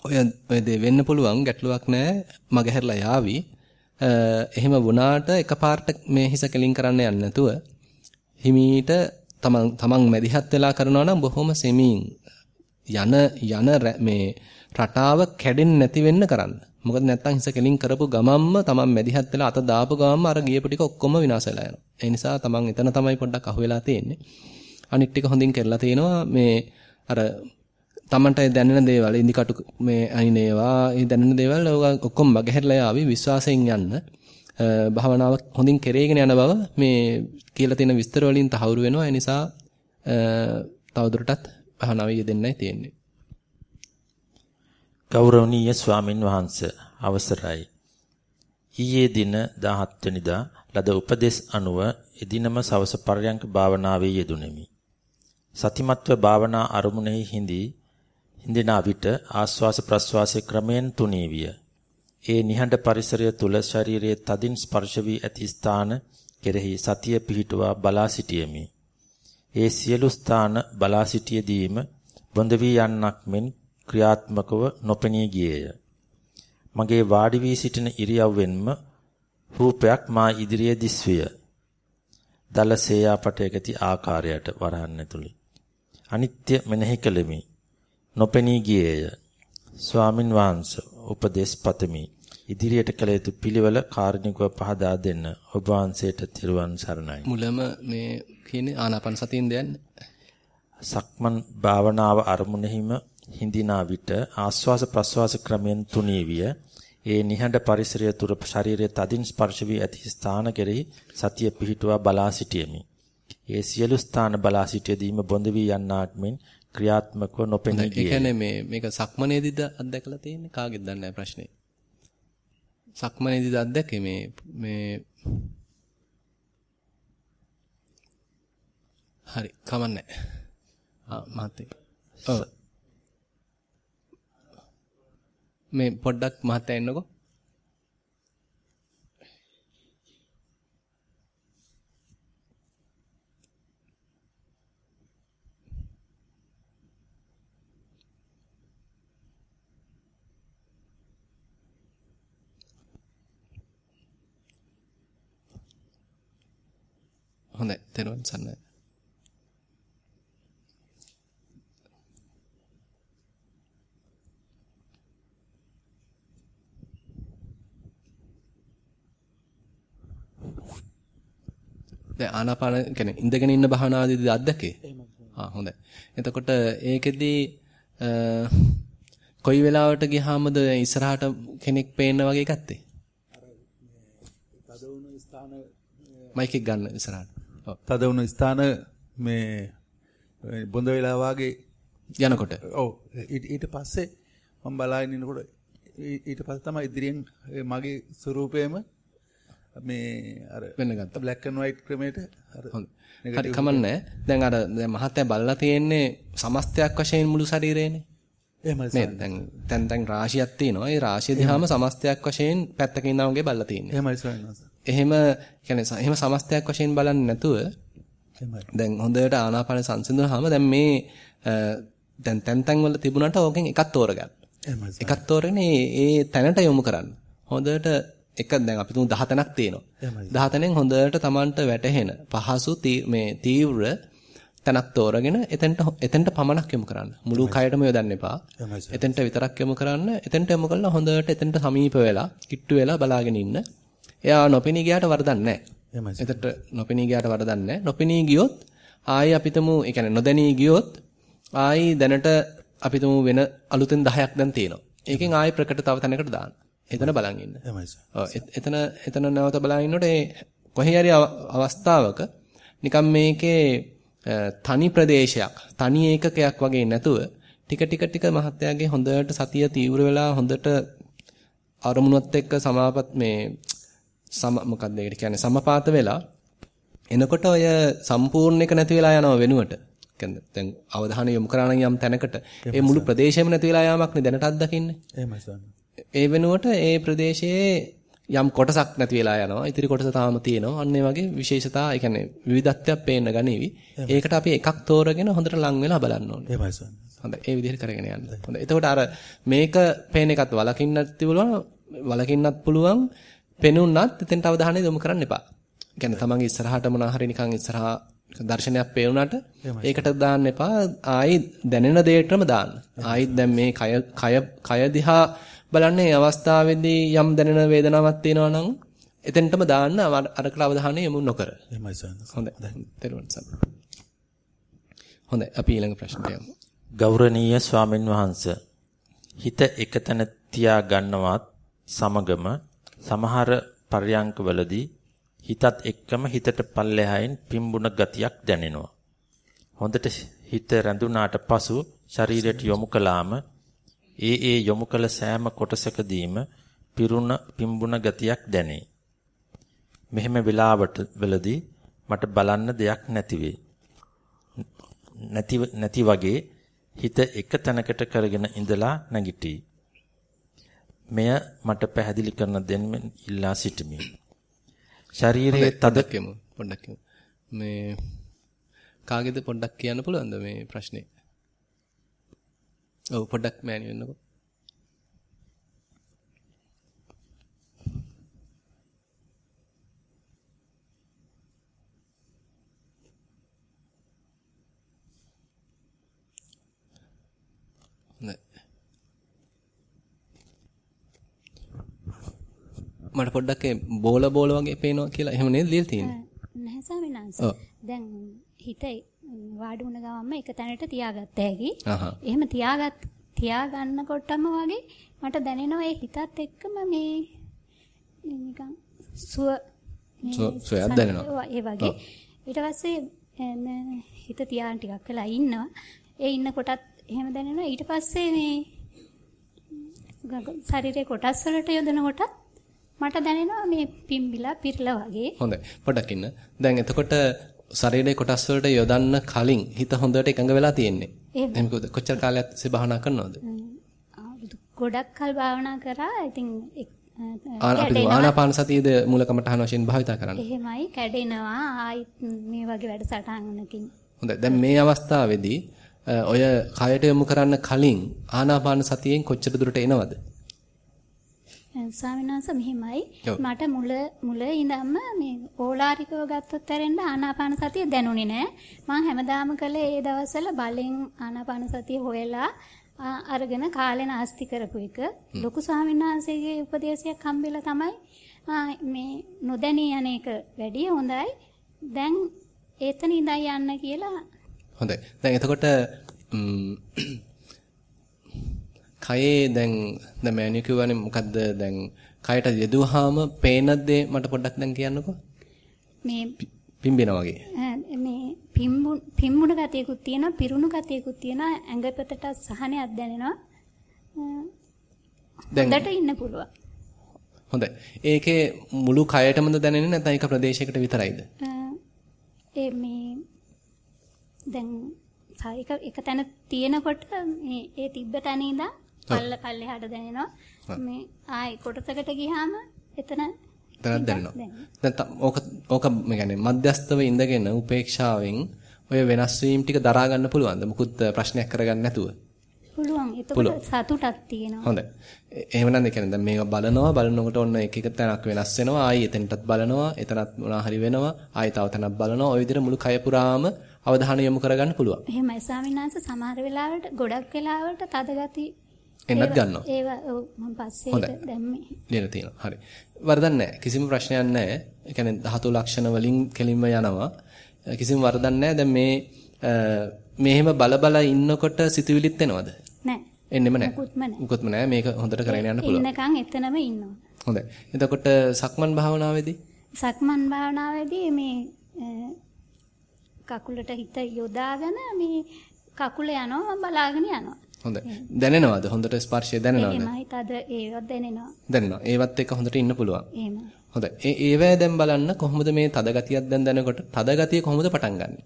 ඔය ඔය දේ වෙන්න පුළුවන් ගැටලුවක් නැහැ. මගහැරලා යාවි. එහෙම වුණාට එකපාරට මේ හිස කෙලින් කරන්න යන්නේ නැතුව හිමීට තමන් තමන් මැදිහත් වෙලා කරනවා නම් බොහොම සෙමින් යන යන මේ රටාව කැඩෙන්නේ නැති වෙන්න කරන්න. මොකද නැත්තම් හිස කෙලින් කරපු ගමම්ම තමන් මැදිහත් වෙලා අත දාපු ගමම්ම අර ගියපු ටික ඔක්කොම විනාශ වෙලා යනවා. ඒ නිසා තමන් එතන තමයි පොඩ්ඩක් අහුවෙලා තියෙන්නේ. අනිත් ටික හොඳින් කරලා තිනවා මේ අර තමන්ට දැනෙන දේවල් ඉන්දිකටු මේ අනිනේවා ඒ දැනෙන දේවල් ඔක්කොම මගහැරලා යාවි විශ්වාසයෙන් යන්න. භාවනාව හොඳින් කරේගෙන යන බව මේ කියලා තියෙන විස්තර වලින් තහවුරු වෙනවා. ඒ නිසා තවදුරටත් භාවනාවේ යෙදෙන්නයි තියෙන්නේ. ගෞරවනීය ස්වාමින් වහන්සේ අවසරයි. ඊයේ දින 17 වෙනිදා ලද උපදේශ අනුව එදිනම සවස පරයන්ක භාවනාවේ යෙදුණෙමි. සතිමත්ව භාවනා අරමුණෙහි හිඳී හිඳිනා විට ආස්වාස ප්‍රස්වාසයේ ක්‍රමෙන් තුනී විය. ඒ නිහඬ පරිසරය තුල ශරීරයේ තදින් ස්පර්ශ වී ඇති ස්ථාන කෙරෙහි සතිය පිහිටුවා බලා සිටියෙමි. ඒ සියලු ස්ථාන බලා සිටියේදීම බොඳ වී යන්නක් මෙන් ක්‍රියාත්මකව නොපෙනී ගියේය. මගේ වාඩි වී සිටින ඉරියව්වෙන්ම රූපයක් මා ඉදිරියේ දිස්විය. දල සේයාපටයකති ආකාරයට වරහන් ඇතුළේ. අනිත්‍ය මෙනෙහි කළෙමි. නොපෙනී ගියේය. ස්වාමින් වහන්සේ උපදේශ පතමි. ඉදිරියට කළ යුතු පිළිවෙල කාර්නිකව පහදා දෙන්න ඔබ වහන්සේට තිරුවන් සරණයි. මුලම මේ කියන්නේ ආනාපාන සතියෙන් දෙන්නේ. සක්මන් භාවනාව අරමුණෙහිම හිඳිනා විට ආස්වාස ප්‍රස්වාස ක්‍රමෙන් තුනී විය. ඒ නිහඬ පරිසරය තුර ශරීරයේ තදින් ස්පර්ශ වී ඇති ස්ථාන කෙරෙහි සතිය පිහිටුවා බලා සිටියෙමි. ඒ සියලු ස්ථාන බලා සිටියදීම බොඳ වී යන්නාක් මෙන් ක්‍රියාත්මකව නොපෙනී ගියේ. ඒ කියන්නේ මේ මේක සක්මනේදීද අත්දැකලා තියෙන්නේ කාගෙද දන්නේ නැහැ ප්‍රශ්නේ. සක්මනේදීද අත්දැකේ මේ මේ හරි කමන්නේ. ආ මහත්තයා. ඔව්. මේ පොඩ්ඩක් මහත්තයා එන්නකෝ. හොඳයි, තෙරුවන් සරණයි. දැන් ආනාපාන කියන්නේ ඉඳගෙන ඉන්න භාවනාවේදී අත්දැකේ. ආ හොඳයි. එතකොට ඒකෙදී කොයි වෙලාවට ගියාමද ඉස්සරහට කෙනෙක් පේන්න වගේ එකත්තේ? තද වුණු ස්ථාන මයික් එක ගන්න ඉස්සරහට. තද වුණු ස්ථාන මේ බොඳ වෙලා වාගේ යනකොට. ඔව් ඊට පස්සේ මම බලාගෙන ඉනකොට ඊට පස්සේ තමයි ඉදිරියෙන් මගේ ස්වරූපයම මේ අර වෙන්න ගත්තා. black and white ක්‍රමයට අර හරි කමන්නේ. දැන් අර දැන් මහත්තයා බලලා තියෙන්නේ සමස්තයක් වශයෙන් මුළු ශරීරේනේ. එහෙමයි නේද? දැන් තැන් තැන් රාශියක් තියෙනවා. ඒ රාශිය දිහාම සමස්තයක් වශයෙන් පැත්තක ඉන්නා වගේ බලලා තියෙන්නේ. එහෙමයි ස්වාමීන් එහෙම කියන්නේ එහෙම සමස්තයක් වශයෙන් බලන්නේ නැතුව. දැන් හොඳට ආනාපාන සංසිඳුනහම දැන් මේ දැන් තැන් තැන් වල තිබුණාට ඕකෙන් එකක් තෝරගන්න. එකක් තෝරගෙන ඒ තැනට යොමු කරන්න. හොඳට එක දැන් අපි තුමු 10 තැනක් තියෙනවා. 10 තැනෙන් හොඳට Tamanට වැටහෙන පහසු මේ තීව්‍ර තැනක් තෝරගෙන එතෙන්ට එතෙන්ට පමණක් යොමු කරන්න. මුළු කයටම යොදන්න එපා. එතෙන්ට විතරක් යොමු කරන්න. එතෙන්ට යොමු කළා හොඳට එතෙන්ට සමීප වෙලා, කිට්ටු වෙලා බලාගෙන ඉන්න. එයා නොපෙනී ගියාට වරදක් නැහැ. එතට නොපෙනී ගියාට වරදක් නැහැ. නොපෙනී ගියොත් ආයි අපිටම ඒ කියන්නේ නොදැනී ගියොත් ආයි දැනට අපිටම වෙන අලුතෙන් 10ක් දැන් තියෙනවා. ඒකෙන් ආයි ප්‍රකට තව තැනකට දාන්න. එතන බලන් ඉන්න. එහෙමයි එතන එතන නැවත බලන් ඉන්නකොට ඒ කොහේ හරි අවස්ථාවක නිකම් මේකේ තනි ප්‍රදේශයක්, තනි ඒකකයක් වගේ නැතුව ටික ටික ටික මහත්යාගේ හොඳට සතිය තීව්‍ර වෙලා හොඳට අරමුණුත් එක්ක සමාපත් මේ සම මොකක්ද ඒකට කියන්නේ සමපාත වෙලා එනකොට ඔය සම්පූර්ණ එක නැති වෙලා යනව වෙනුවට කියන්නේ දැන් අවධානය යොමු කරන යම් තැනකට ඒ මුළු ප්‍රදේශයම නැති වෙලා යාමක් නේ දැනට අත්දකින්නේ. එහෙමයි සර්. ඒ වෙනුවට ඒ ප්‍රදේශයේ යම් කොටසක් නැති වෙලා යනවා. ඉතිරි කොටස තාම තියෙනවා. අන්න ඒ වගේ විශේෂතා, ඒ කියන්නේ විවිධත්වයක් පේන්න ගනීවි. ඒකට අපි එකක් තෝරගෙන හොඳට ලං වෙලා බලන්න ඕනේ. එහෙමයි සර්. හොඳයි. ඒ විදිහට කරගෙන යන්න. හොඳයි. එතකොට අර මේක පේන එකත් වලකින්නත් පුළුවන්, වලකින්නත් පුළුවන්. පෙනුනත් එතෙන්ට අවධානය යොමු කරන්න එපා. කියන්නේ තමන්ගේ ඉස්සරහට මොනවා හරි නිකන් ඉස්සරහා දර්ශනයක් පේුණාට ඒකට දාන්න එපා. ආයි දැනෙන දෙයකටම දාන්න. ආයිත් දැන් මේ කය කය කය දිහා බලන්නේ අවස්ථාවේදී යම් දැනෙන වේදනාවක් තියෙනවා නම් එතෙන්ටම දාන්න අරකට අවධානය යොමු නොකර. එහෙමයි සර්. හොඳයි. හොඳයි අපි ඊළඟ ප්‍රශ්නට යමු. ගෞරවනීය ස්වාමින් වහන්සේ හිත එකතැන තියා ගන්නවත් සමගම සමහර පර්යංකවලදී හිතත් එක්කම හිතට පල්ලෙහායින් පිම්බුන ගතියක් දැනෙනවා. හොඳට හිත රැඳුනාට පසු ශරීරයට යොමු කළාම ඒ ඒ යොමු කළ සෑම කොටසකදීම පිරුණ පිම්බුන ගතියක් දැනේ. මෙහෙම වෙලාවට වලදී මට බලන්න දෙයක් නැති නැති නැති වගේ හිත එක තැනකට කරගෙන ඉඳලා නැගිටී. මෙය මට පැහැදිලි කරන දෙන්න ඉල්ලා සිටිමි. ශරීරයේ තද කියමු පොඩ්ඩක්. මේ කාගේද පොඩ්ඩක් කියන්න පුළුවන්ද මේ ප්‍රශ්නේ? ඔව් පොඩ්ඩක් මෑණි වෙන්නකෝ. මට පොඩ්ඩක් බෝල බෝල වගේ පේනවා කියලා එහෙම නේද ලියලා තියෙන්නේ? නැහැ ස්වාමීන් වහන්සේ. දැන් හිත වාඩි වුණ ගමන්ම එක තැනට තියාගත්ත හැකි. එහෙම තියාගත් තියාගන්නකොටම වගේ මට දැනෙනවා ඒ හිතත් එක්කම මේ නිකන් සුව සුවයක් දැනෙනවා. ඒ වගේ. ඊට පස්සේ හිත තියාගෙන ටිකක් වෙලා ඉන්නවා. ඒ ඉන්න කොටත් එහෙම දැනෙනවා. ඊට පස්සේ මේ ශරීරේ කොටස් වලට යොදන කොටත් මට දැනෙනවා මේ පිම්බිලා පිරලා වගේ. හොඳයි. පොඩ්ඩක් ඉන්න. දැන් එතකොට ශරීරයේ කොටස් වලට යොදන්න කලින් හිත හොඳට එකඟ වෙලා තියෙන්නේ. එහෙම කොච්චර කාලයක් තිස්සේ භාවනා කරනවද? ගොඩක් කල් භාවනා කරා. ඉතින් ආනාපාන සතියද මූලකමටහන වශයෙන් භාවිතා කරන්නේ. එහෙමයි කැඩෙනවා. ආයිත් මේ වගේ වැඩසටහනකින්. හොඳයි. දැන් මේ අවස්ථාවේදී ඔය කයට යොමු කරන්න කලින් ආනාපාන සතියෙන් කොච්චර දුරට එනවද? ස්වාමීන් වහන්සේ මෙහිමයි. මට මුල මුල ඉඳන්ම මේ ඕලාරිකව ගත්තොත් ඇරෙන්න ආනාපාන සතිය දැනුනේ නෑ. මම හැමදාම කළේ ඒ දවස්වල බලෙන් ආනාපාන සතිය හොයලා අරගෙන කාලේ නාස්ති කරපු එක. ලොකු ස්වාමීන් වහන්සේගේ උපදේශයක් හම්බෙලා තමයි මේ නොදැනී යන එක වැඩි හොඳයි. දැන් එතන ඉඳන් යන්න කියලා හොඳයි. දැන් එතකොට කයේ දැන් දැන් මෑනියු කියවනේ මොකද්ද දැන් කයට යෙදුවාම පේන දේ මට පොඩ්ඩක් දැන් කියන්නකෝ. මේ පිම්බෙනා වගේ. මේ පිම්බු පිම්බුණ ගතියකුත් තියෙනවා පිරුණු ගතියකුත් තියෙනවා ඇඟපතට සහනයක් දැනෙනවා. දැන් ඉන්න පුළුවන්. හොඳයි. ඒකේ මුළු කයටමද දැනෙන්නේ නැත්නම් ඒක ප්‍රදේශයකට විතරයිද? ඒ මේ දැන් එක එක තැන තියෙනකොට මේ ඒ තිබ්බ තැන ඉඳන් පල්ල පල්ලෙහාට දැනෙනවා. මේ ආයි කොටසකට ගියාම එතන එතනක් දැනෙනවා. දැන් ඕක ඕක කියන්නේ මධ්‍යස්තව ඉඳගෙන උපේක්ෂාවෙන් ඔය වෙනස් වීම ටික දරා ගන්න පුළුවන්ද? මුකුත් ප්‍රශ්නයක් කරගන්න නැතුව. පුළුවන්. එතකොට සතුටක් තියෙනවා. හොඳයි. එහෙමනම් ඒ කියන්නේ දැන් මේක බලනවා බලනකොට ඔන්න එක එක තැනක් වෙනස් වෙනවා. ආයි එතනටත් බලනවා. එතනත් මොනවා හරි වෙනවා. ආයි තව තැනක් බලනවා. ওই විදිහට මුළු කය පුරාම අවධානය යොමු කරගන්න පුළුවන්. එහෙමයි ස්වාමීන් වහන්සේ සමහර වෙලාවට ගොඩක් වෙලාවට තද ගති එන්නත් ගන්නවා. ඒව මම පස්සේ දැම්මේ. ලියන තියෙනවා. හරි. වරදක් නැහැ. කිසිම ප්‍රශ්නයක් නැහැ. ඒ කියන්නේ ධාතු ලක්ෂණ වලින් කෙලින්ම යනවා. කිසිම වරදක් නැහැ. දැන් මේ මෙහෙම බල බල ඉන්නකොට සිතුවිලිත් එනවද? නැහැ. එන්නෙම නැහැ. මුකුත්ම නැහැ. මුකුත්ම නැහැ. මේක හොඳට කරගෙන යන්න පුළුවන්. ඉන්නකන් එතනම ඉන්නවා. හොඳයි. එතකොට සක්මන් භාවනාවේදී සක්මන් භාවනාවේදී මේ කකුලට හිත යොදාගෙන මේ කකුල යනවා බලාගෙන යනවා. හොඳයි. දැනෙනවද? හොඳට ස්පර්ශය දැනෙනවද? එහෙමයි. තද ඒවත් දැනෙනවා. දැනෙනවා. ඒවත් එක්ක හොඳට ඉන්න පුළුවන්. එහෙමයි. හොඳයි. ඒ ඒවැය දැන් බලන්න කොහොමද මේ තද ගතියක් දැන් දැනකොට තද ගතිය කොහොමද පටන් ගන්නෙ?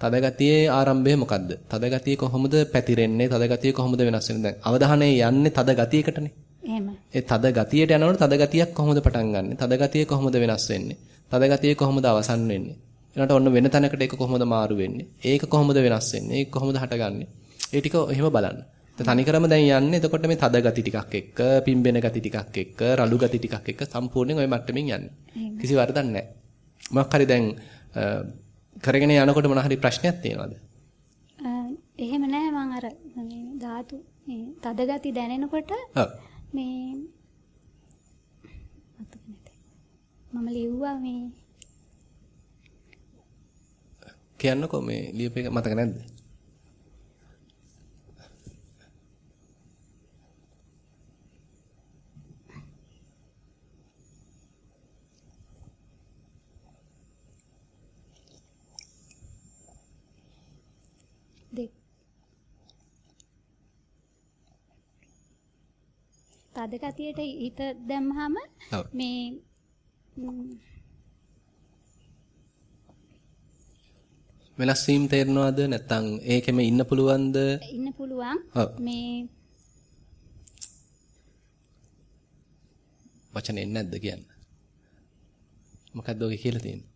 තද ගතියේ ආරම්භය මොකද්ද? තද ගතිය කොහොමද පැතිරෙන්නේ? තද ගතිය කොහොමද වෙනස් වෙන්නේ? දැන් අවධානය යන්නේ තද ගතියකටනේ. එහෙමයි. ඒ තද ගතියට යනකොට තද ගතියක් කොහොමද පටන් ගන්නෙ? තද ගතිය කොහොමද වෙනස් වෙන්නේ? තද ගතිය කොහොමද අවසන් වෙන්නේ? ඊළඟට ඔන්න වෙන තැනකට ඒක කොහොමද මාරු වෙන්නේ? ඒක කොහොමද වෙනස් වෙන්නේ? ඒක කොහොමද හටගන්නේ? ඒ ටික එහෙම බලන්න. තනිකරම දැන් යන්නේ එතකොට මේ තද ගති ටිකක් එක්ක, පිම්බෙන ගති ටිකක් එක්ක, රළු ගති ටිකක් එක්ක සම්පූර්ණයෙන් ওই මට්ටමින් යන්නේ. කිසි වරදක් නැහැ. මොකක් හරි දැන් කරගෙන යනකොට මොන හරි ප්‍රශ්නයක් තියෙනවද? එහෙම නැහැ මම අර මේ ධාතු මේ තද ගති දැනෙනකොට මේ මම ලිව්වා මේ කියන්නකෝ මේ ලියපේක මතක නැද්ද? දෙක තද ගතියට හිත දැම්මහම මේ වෙනස් වීම තේරෙනවද? නැත්නම් ඒකෙම ඉන්න පුළුවන්ද? ඉන්න පුළුවන්. මේ වචන එන්නේ නැද්ද කියන්න? මොකක්ද ඔය කියලා තියෙන්නේ?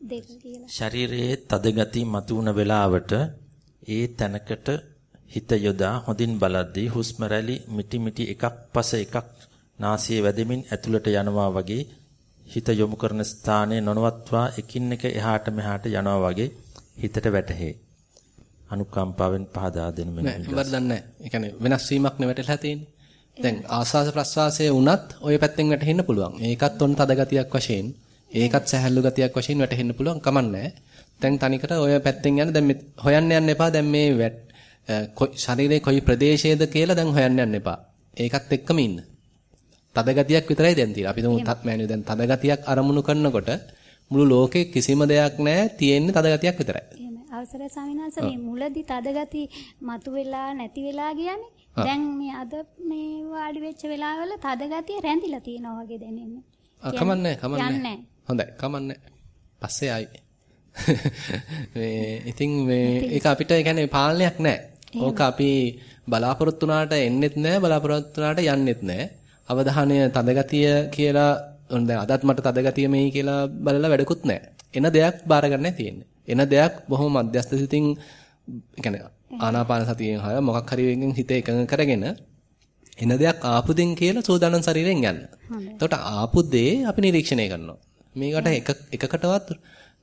දෙක කියලා. ශරීරයේ තද ගතිය මතුවන වෙලාවට ඒ තැනකට හිත යොදා හොඳින් බලද්දී හුස්ම රැලි මිටි මිටි එකක් පස එකක් නාසයේ වැදෙමින් ඇතුළට යනවා වගේ හිත යොමු කරන ස්ථානයේ නොනවත්වා එකින් එක එහාට මෙහාට යනවා වගේ හිතට වැටහේ. අනුකම්පාවෙන් පහදා දෙන්න මෙන්න. නෑ වරදක් නෑ. ඒ කියන්නේ වෙනස් වීමක් නෙවෙටලා තියෙන්නේ. දැන් ආස්වාස ප්‍රස්වාසයේ වුණත් ওই පැත්තෙන් වැටෙන්න පුළුවන්. ඒකත් ඔන්න තද ගතියක් වශයෙන්, ඒකත් සැහැල්ලු ගතියක් වශයෙන් වැටෙන්න පුළුවන් කමන්නේ. දැන් තනිකර ඔය පැත්තෙන් යන දැන් හොයන්න යන්න එපා. දැන් මේ ශරීරයේ කොයි ප්‍රදේශයේද කියලා දැන් හොයන්න යන්න එපා. ඒකත් එක්කම ඉන්න. තද ගතියක් විතරයි දැන් තියෙන්නේ. අපි තුමු තත් මෑණියෝ දැන් තද ගතියක් අරමුණු කරනකොට මුළු ලෝකේ කිසිම දෙයක් නැහැ තියෙන්නේ තද ගතියක් විතරයි. එහෙමයි. අවසරයි ස්වාමීන් මේ මුලදී තද ගති මතුවෙලා නැති වෙලා ගියානේ. දැන් මේ අද මේ වාඩි වෙච්ච වෙලාවල තද ගතිය රැඳිලා තියෙනවා වගේ දැනෙන්නේ. කමන්නේ කමන්නේ. හොඳයි කමන්නේ. පස්සේ ආයි. මේ ඉතින් මේ ඒක අපිට කියන්නේ පාලනයක් නැහැ. ඕක අපි බලාපොරොත්තු වුණාට එන්නෙත් නැහැ බලාපොරොත්තු වුණාට යන්නෙත් නැහැ. අවධානය තදගතිය කියලා දැන් අදත් මට තදගතිය මෙයි කියලා බලලා වැඩකුත් නැහැ. එන දෙයක් බාර ගන්නයි තියෙන්නේ. එන දෙයක් බොහොම මධ්‍යස්ථ සිතින් يعني ආනාපාන සතියෙන් හය මොකක් හරි වෙකින් හිත එකඟ කරගෙන එන දෙයක් ආපු දෙන් කියලා සෝදානම් ශරීරයෙන් යන්න. එතකොට ආපු දේ අපි නිරීක්ෂණය කරනවා. මේකට එක එකකටවත්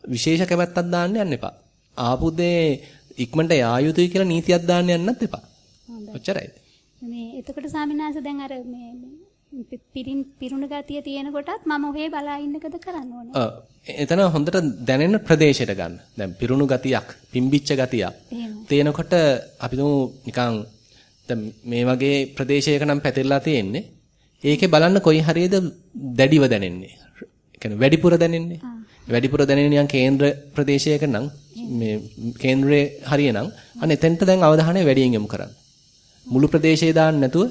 විශේෂ කැමැත්තක් දාන්න යන්න එපා. ආපු දේ ඉක්මනට යා යුතුයි කියලා නීතියක් දාන්න යන්නත් එපා. ඔච්චරයි. මේ එතකොට ස්වාමිනාස දැන් අර මේ පිරින් පිරුණු ගතිය තියෙන කොටත් මම ඔහේ බලා ඉන්නකද කරන්න ඕනේ. ඔව්. එතන හොඳට දැනෙන ප්‍රදේශයට ගන්න. දැන් පිරුණු ගතියක්, පිම්බිච්ච ගතියක්. තේනකොට අපි තුමු නිකන් දැන් මේ වගේ ප්‍රදේශයක නම් පැතිරලා තියෙන්නේ. ඒකේ බලන්න කොයි හරියද දැඩිව දැනෙන්නේ. ඒ කියන්නේ වැඩිපුර දැනෙන්නේ. වැඩිපුර දැනෙන නිකන් කේන්ද්‍ර ප්‍රදේශයක නම් මේ කේන්ද්‍රයේ හරියනම් අන්න එතෙන්ට දැන් අවධානය වැඩියෙන් යොමු කරන්න. මුළු ප්‍රදේශය දාන්න නැතුව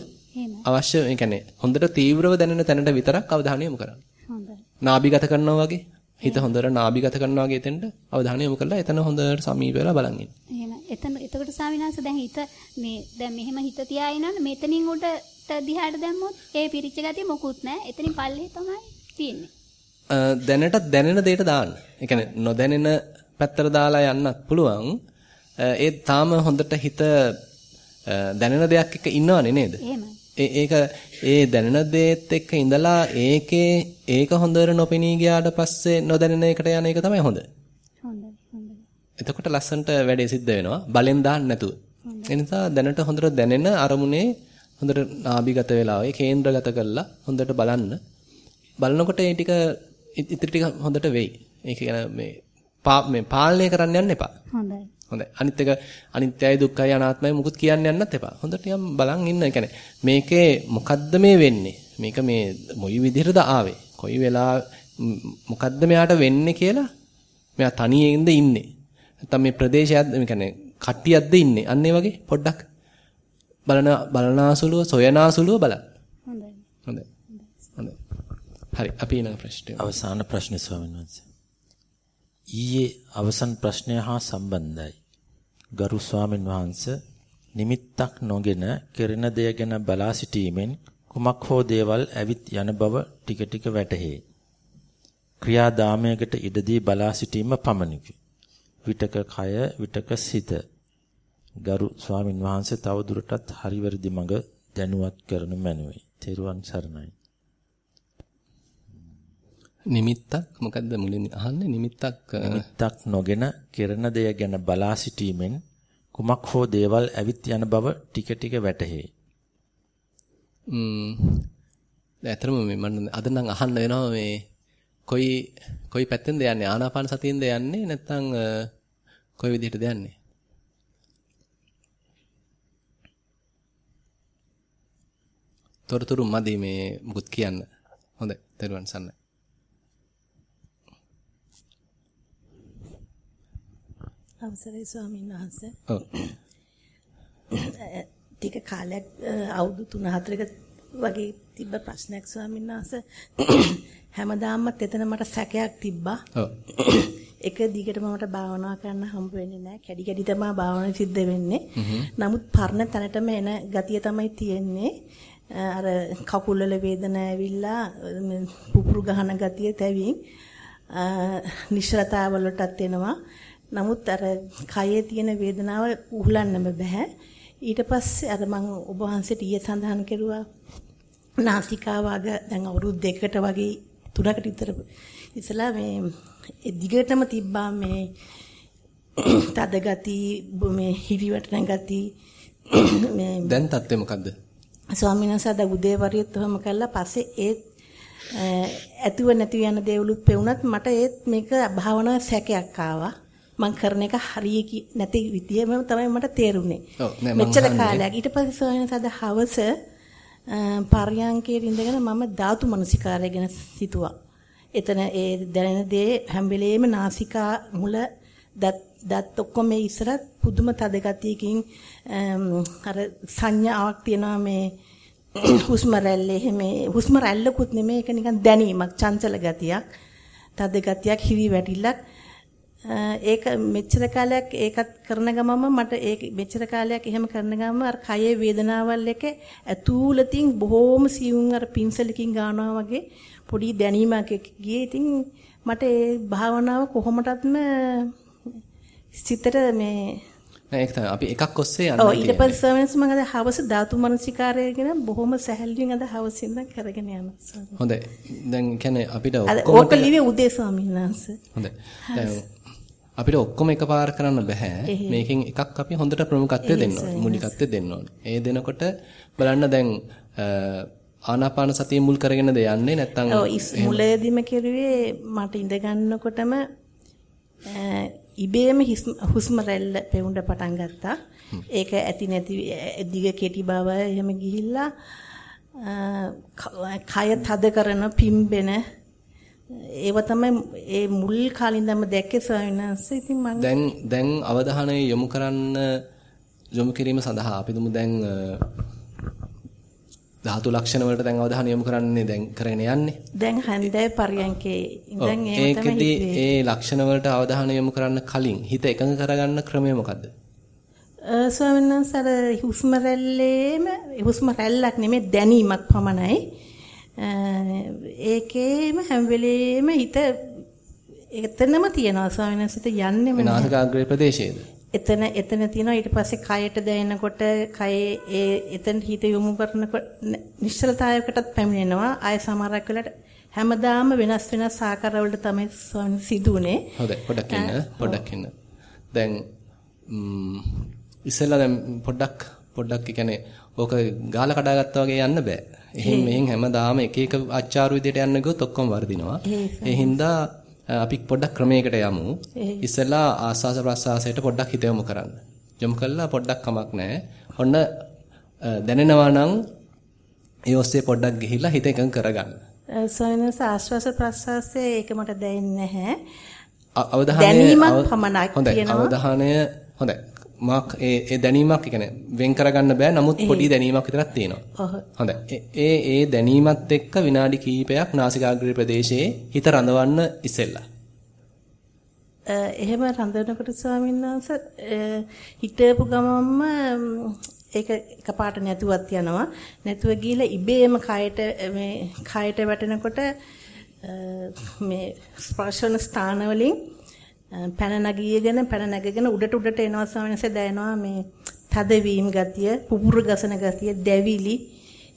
අවශ්‍ය ඒ කියන්නේ හොඳට තීව්‍රව දැනෙන තැනට විතරක් අවධානය යොමු කරන්න. හොඳයි. නාභිගත කරනවා වගේ හිත හොඳට නාභිගත කරනවා වගේ එතෙන්ට අවධානය යොමු කරලා එතන හොඳට සමීප වෙලා බලන් ඉන්න. එහෙම. එතන එතකොට ස්වාමිනාස දැන් හිත මේ දැන් මෙහෙම හිත තියා ඉන්නන්න මෙතනින් උඩට දිහාට දැම්මොත් ඒ පිරිච්ච ගතිය මොකුත් නැහැ. එතනින් පල්ලේ තමයි තියෙන්නේ. දැනට දැනෙන දෙයට දාන්න. ඒ කියන්නේ නොදැනෙන පැත්තට දාලා යන්නත් පුළුවන්. ඒ තාම හොඳට හිත දැනෙන දෙයක් එක්ක ඉන්නවනේ නේද? ඒක ඒ දැනෙන දේත් එක්ක ඉඳලා ඒකේ ඒක හොඳට නොපෙනී ගියාට පස්සේ නොදැනෙන එකට යන එක තමයි හොඳ. එතකොට ලස්සන්ට වැඩේ සිද්ධ වෙනවා. බලෙන් දාන්න නැතුව. ඒ නිසා දැනට හොඳට දැනෙන අරමුණේ හොඳට නාභිගත වෙලා ඒ කේන්ද්‍රගත කරලා හොඳට බලන්න. බලනකොට ඒ ටික ඉතිරි ටික හොඳට වෙයි. ඒක කියන මේ මේ පාලනය කරන්න යන්න එපා. හොඳයි. හොඳයි. අනිත් එක අනිත්‍යයි දුක්ඛයි අනාත්මයි මුකුත් කියන්න යන්නත් එපා. හොඳට යම් බලන් ඉන්න. ඒ මේකේ මොකද්ද මේ වෙන්නේ? මේක මේ මොයි විදිහටද ආවේ? කොයි වෙලා මොකද්ද මෙයාට වෙන්නේ කියලා මෙයා තනියෙන්ද ඉන්නේ. නැත්තම් මේ ප්‍රදේශයත් මේ කියන්නේ කට්ටියක්ද ඉන්නේ. අන්න වගේ පොඩ්ඩක් බලන බලනාසුලුව සොයනාසුලුව බලන්න. හොඳයි. හොඳයි. හරි අපි ඊළඟ ප්‍රශ්නයට. අවසාන ප්‍රශ්නේ ස්වාමීන් වහන්සේ. ඊයේ අවසන් ප්‍රශ්නය හා සම්බන්ධයි. ගරු ස්වාමීන් වහන්සේ නිමිත්තක් නොගෙන කෙරෙන දෙය ගැන බලා සිටීමෙන් කුමක් හෝ දේවල් ඇවිත් යන බව ටික ටික වැටහේ. ක්‍රියාදාමයකට ඉඩදී බලා සිටීම පමණකි. විතක කය විතක සිත. ගරු ස්වාමින් වහන්සේ තව දුරටත් හරිවැරදි මඟ දැනුවත් කරනු මැනවි. තෙරුවන් සරණයි. නිමිත්තක් මොකද්ද මුලින් අහන්නේ? නිමිත්තක් නිමිත්තක් නොගෙන කෙරෙන දෙය ගැන බලා සිටීමෙන් කුමක් හෝ දේවල් ඇවිත් යන බව ටික ටික වැටහේ. ම්ම්. ඇත්තටම මේ මම අද නම් අහන්න වෙනවා මේ කොයි කොයි පැත්තෙන්ද යන්නේ? ආනාපාන සතියෙන්ද යන්නේ? නැත්නම් කොයි විදිහටද යන්නේ? තොරතුරු මදි මේ මුකුත් කියන්න. හොඳයි. තෙරුවන් සන්නයි අවසරයි ස්වාමීන් වහන්සේ. ඔව්. ටික කාලයක් අවුරුදු 3-4ක වගේ තිබ්බ ප්‍රශ්නයක් ස්වාමීන් වහන්සේ. හැමදාමත් එතන මට සැකයක් තිබ්බා. ඔව්. එක දිගටම මට භාවනා කරන්න හම්බ වෙන්නේ නැහැ. කැඩි කැඩි තමයි භාවනාව සිද්ධ වෙන්නේ. නමුත් පරණ තැනටම එන ගතිය තමයි තියෙන්නේ. අර කකුල් වල වේදනාව ඇවිල්ලා පුපුරු ගහන ගතිය තැවින් නිශ්චලතාව වලටත් එනවා. නමුත් අර කයේ තියෙන වේදනාව උහුලන්නම බෑ. ඊට පස්සේ අර මම ඔබ වහන්සේට ඊයේ සඳහන් කරුවා නාසිකාව අග දැන් අවුරුදු දෙකකට වගේ තුනකට විතර ඉස්සලා මේ දිගටම තිබ්බා මේ තද ගති මේ හිරිවටන ගති මේ දැන් තත්ත්වය මොකද්ද? ස්වාමීන් වහන්සේ අද උදේ වරියත් ඔහම කළා. පස්සේ ඒත් ඇතුව නැති යන දේවලුත් පෙවුනත් මට ඒත් මේක භාවනා සැකයක් ආවා මම කරන එක හරිය නැති විදියම තමයි මට තේරුනේ. මෙච්චර කාලයක් ඊට පස්සේ සෝයන සද හවස පර්යංකයේ ඉඳගෙන මම ධාතු මනසිකාරය ගැන සිතුවා. එතන ඒ දැනෙන දේ හැම වෙලේම නාසිකා මුල දත් ඔක්කොම ඉස්සරත් පුදුම තද ගතියකින් අර සංඥාවක් තියෙනවා මේ හුස්ම රැල්ලේ මේ හුස්ම රැල්ලකුත් නෙමෙයි ඒක නිකන් දැනීමක් චංචල ගතියක් තද ගතියක් හිවි වැටිල්ලක් ඒක මෙච්චර කාලයක් ඒකත් කරන ගමම මට ඒක මෙච්චර කාලයක් එහෙම කරන ගමම අර කයේ වේදනාවල් එක ඇතුළතින් බොහොම සියුම් අර පින්සලකින් ගන්නවා වගේ පොඩි දැනීමක් ගියේ. ඉතින් මට ඒ භාවනාව කොහොමටත්ම සිතට මේ ඒක තමයි අපි එකක් ඔස්සේ යන්න ඔව් ඊට පස්සේ මම අද හවස ධාතු මනසිකාරය ගැන බොහොම සැහැල්ලුවෙන් අද හවසින් ඉඳන් කරගෙන යනවා. හොඳයි. දැන් කියන්නේ අපිට ඔක්කොම ඕක ලිව්වේ උදේ ස්වාමීන් වහන්සේ. හොඳයි. දැන් අපිට ඔක්කොම එකපාර කරන්න බෑ. මේකෙන් එකක් අපි හොඳට ප්‍රමුඛත්වය දෙන්න ඕනේ. මූලිකත්වය දෙන්න ඕනේ. ඒ දෙනකොට බලන්න දැන් ආනාපාන සතිය මුල් කරගෙනද යන්නේ නැත්නම් මුලදීම කෙරුවේ මට ඉඳ ගන්නකොටම ඉබේම හුස්ම රැල්ල පෙවුන්න පටන් ගත්තා. ඒක ඇති නැති දිග කෙටි බව එහෙම ගිහිල්ලා කය තද කරන පිම්බෙන ඒව තමයි ඒ මුල් කාලින්දම දැක්කේ ස්වාමීන් වහන්සේ. ඉතින් මම දැන් දැන් අවධානය යොමු කරන්න යොමු කිරීම සඳහා අපි දුමු දැන් ධාතු ලක්ෂණ වලට දැන් අවධානය යොමු කරන්නේ දැන් කරගෙන යන්නේ. දැන් හන්දේ පරියන්කේ ඉඳන් ඒ ලක්ෂණ වලට අවධානය යොමු කරන්න කලින් හිත එකඟ කරගන්න ක්‍රමය මොකද්ද? ස්වාමීන් වහන්සේ හුස්ම රැල්ලේම හුස්ම රැල්ලක් නෙමෙයි දැනීමක් පමණයි. ඒකේම හැම වෙලෙම හිත එතනම තියනවා ස්වාමීන් වහන්සේට යන්නේම නැහැ. නාසිකාග්‍රේ ප්‍රදේශයේද? එතන එතන තියෙනවා ඊට පස්සේ කයට දැනෙනකොට කයේ ඒ එතන හිත යොමු කරනකොට නිශ්චලතාවයකටත් පැමිණෙනවා. ආය සමහරක් වෙලට හැමදාම වෙනස් වෙනස් ආකාරවලට තමයි සිදුුනේ. හොඳයි පොඩ්ඩක් ඉන්න පොඩ්ඩක් ඉන්න. දැන් ඉස්සෙල්ලා දැන් පොඩ්ඩක් පොඩ්ඩක් කියන්නේ ඕක ගාලා කඩාගත්තා වගේ යන්න බෑ. එහෙන් මෙහෙන් හැමදාම එක එක අච්චාරු විදියට යන්න ගියොත් ඔක්කොම වර්ධිනවා. ඒ හින්දා අපි පොඩ්ඩක් ක්‍රමයකට යමු. ඉස්සෙල්ලා ආස්වාස ප්‍රස්වාසයට පොඩ්ඩක් හිත යොමු කරන්න. යොමු කළා පොඩ්ඩක් කමක් නැහැ. ඔන්න දැනෙනවා නම් ඒ ඔස්සේ පොඩ්ඩක් ගිහිල්ලා හිත එකඟ කරගන්න. සයනස ආස්වාස ප්‍රස්වාසයේ ඒක මට දැනෙන්නේ නැහැ. අවධානය දැනීමක් පමණයි කියනවා. අවධානය හොඳයි. මාක් ඒ ඒ දැනීමක් කියන්නේ වෙන් කරගන්න බෑ නමුත් පොඩි දැනීමක් විතරක් තියෙනවා. හොඳයි. ඒ ඒ දැනීමත් එක්ක විනාඩි කිහිපයක් නාසිකාග්‍රේ ප්‍රදේශයේ හිත රඳවන්න ඉස්සෙල්ලා. එහෙම රඳවනකොට ස්වාමීන් වහන්සේ හිතේපු ගමම්ම ඒක එකපාරට නැතුවත් යනවා. නැතුව ගිහලා ඉබේම කයට මේ කයට වැටෙනකොට මේ ස්පර්ශන ස්ථාන වලින් පැන නගීගෙන පැන නැගගෙන උඩට උඩට එනවා ස්වාමීන් දැනෙනවා මේ තදවීම ගතිය, පුපුර ගසන ගතිය, දැවිලි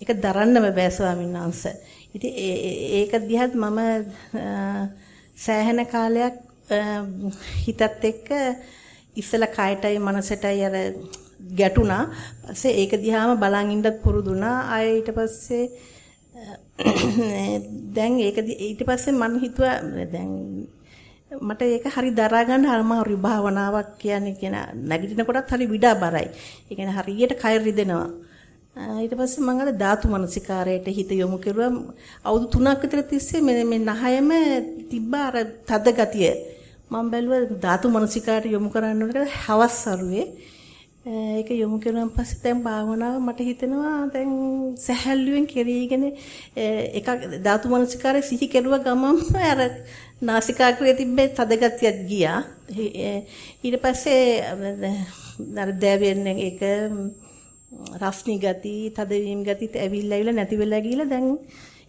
ඒක දරන්නම බෑ ස්වාමීන් වහන්සේ. ඉතින් ඒක දිහත් මම සෑහෙන කාලයක් හිතත් එක්ක ඉස්සලා කයටයි මනසටයි අර ගැටුණා. පස්සේ ඒක දිහාම බලන් ඉන්නත් පුරුදුනා. ආයෙ ඊට පස්සේ දැන් ඒක ඊට පස්සේ මම හිතුවා දැන් මට ඒක හරි දරා ගන්න අමාරු භාවනාවක් කියන්නේ කියන නැගිටින කොටත් හරි විඩා බරයි. ඒ කියන්නේ හරියට කය රිදෙනවා. ඊට පස්සේ මම අර ධාතු මනසිකාරයට හිත යොමු කරුවා. අවුරුදු 3ක් විතර තිස්සේ මේ මේ නහයම තිබ්බ අර තද ගතිය. මම බැලුවා ධාතු මනසිකාරයට යොමු කරන්න ඕන කියලා හවස් අරුවේ. ඒක යොමු කරුවන් පස්සේ දැන් භාවනාව මට හිතෙනවා දැන් සැහැල්ලුවෙන් කෙරීගෙන එකක් ධාතු මනසිකාරය සිහි කෙරුවා ගමන් අර නාසිකාග්‍රේ තිබ්බේ තදගතියක් ගියා. ඊට පස්සේ අර දැවෙන එක රස්නි ගති, තදවීම ගතිත් ඇවිල්ලා ඇවිල්ලා නැති වෙලා ගිහලා දැන්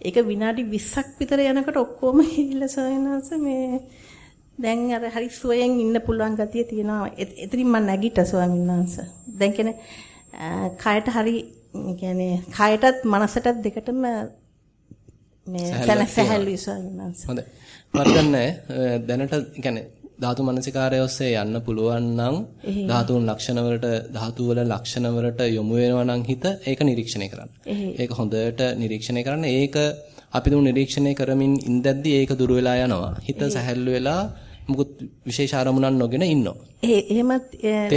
ඒක විනාඩි 20ක් විතර යනකොට ඔක්කොම හිවිලා සයනස මේ දැන් අර හරි සුවයෙන් ඉන්න පුළුවන් ගතිය තියෙනවා. එතනින් මම නැගිට ස්වාමීන් වහන්සේ. දැන් කියන්නේ කයට හරි කියන්නේ කයටත් මනසටත් දෙකටම මේ සැහැල්ලුයි ස්වාමීන් වහන්සේ. හොඳයි. මම දැනට يعني ධාතු මනසිකාරය ඔස්සේ යන්න පුළුවන් නම් ධාතුන් ලක්ෂණ වලට ධාතු වල ලක්ෂණ වලට යොමු වෙනවා නම් හිත ඒක නිරීක්ෂණය කරන්න. ඒක හොඳට නිරීක්ෂණය කරන්න. ඒක අපි දුන් නිරීක්ෂණය කරමින් ඉඳද්දි ඒක දුර වෙලා යනවා. හිත සැහැල්ලු වෙලා මුකුත් විශේෂ ආරමුණක් නොගෙන ඉන්නවා. ඒ එහෙමත්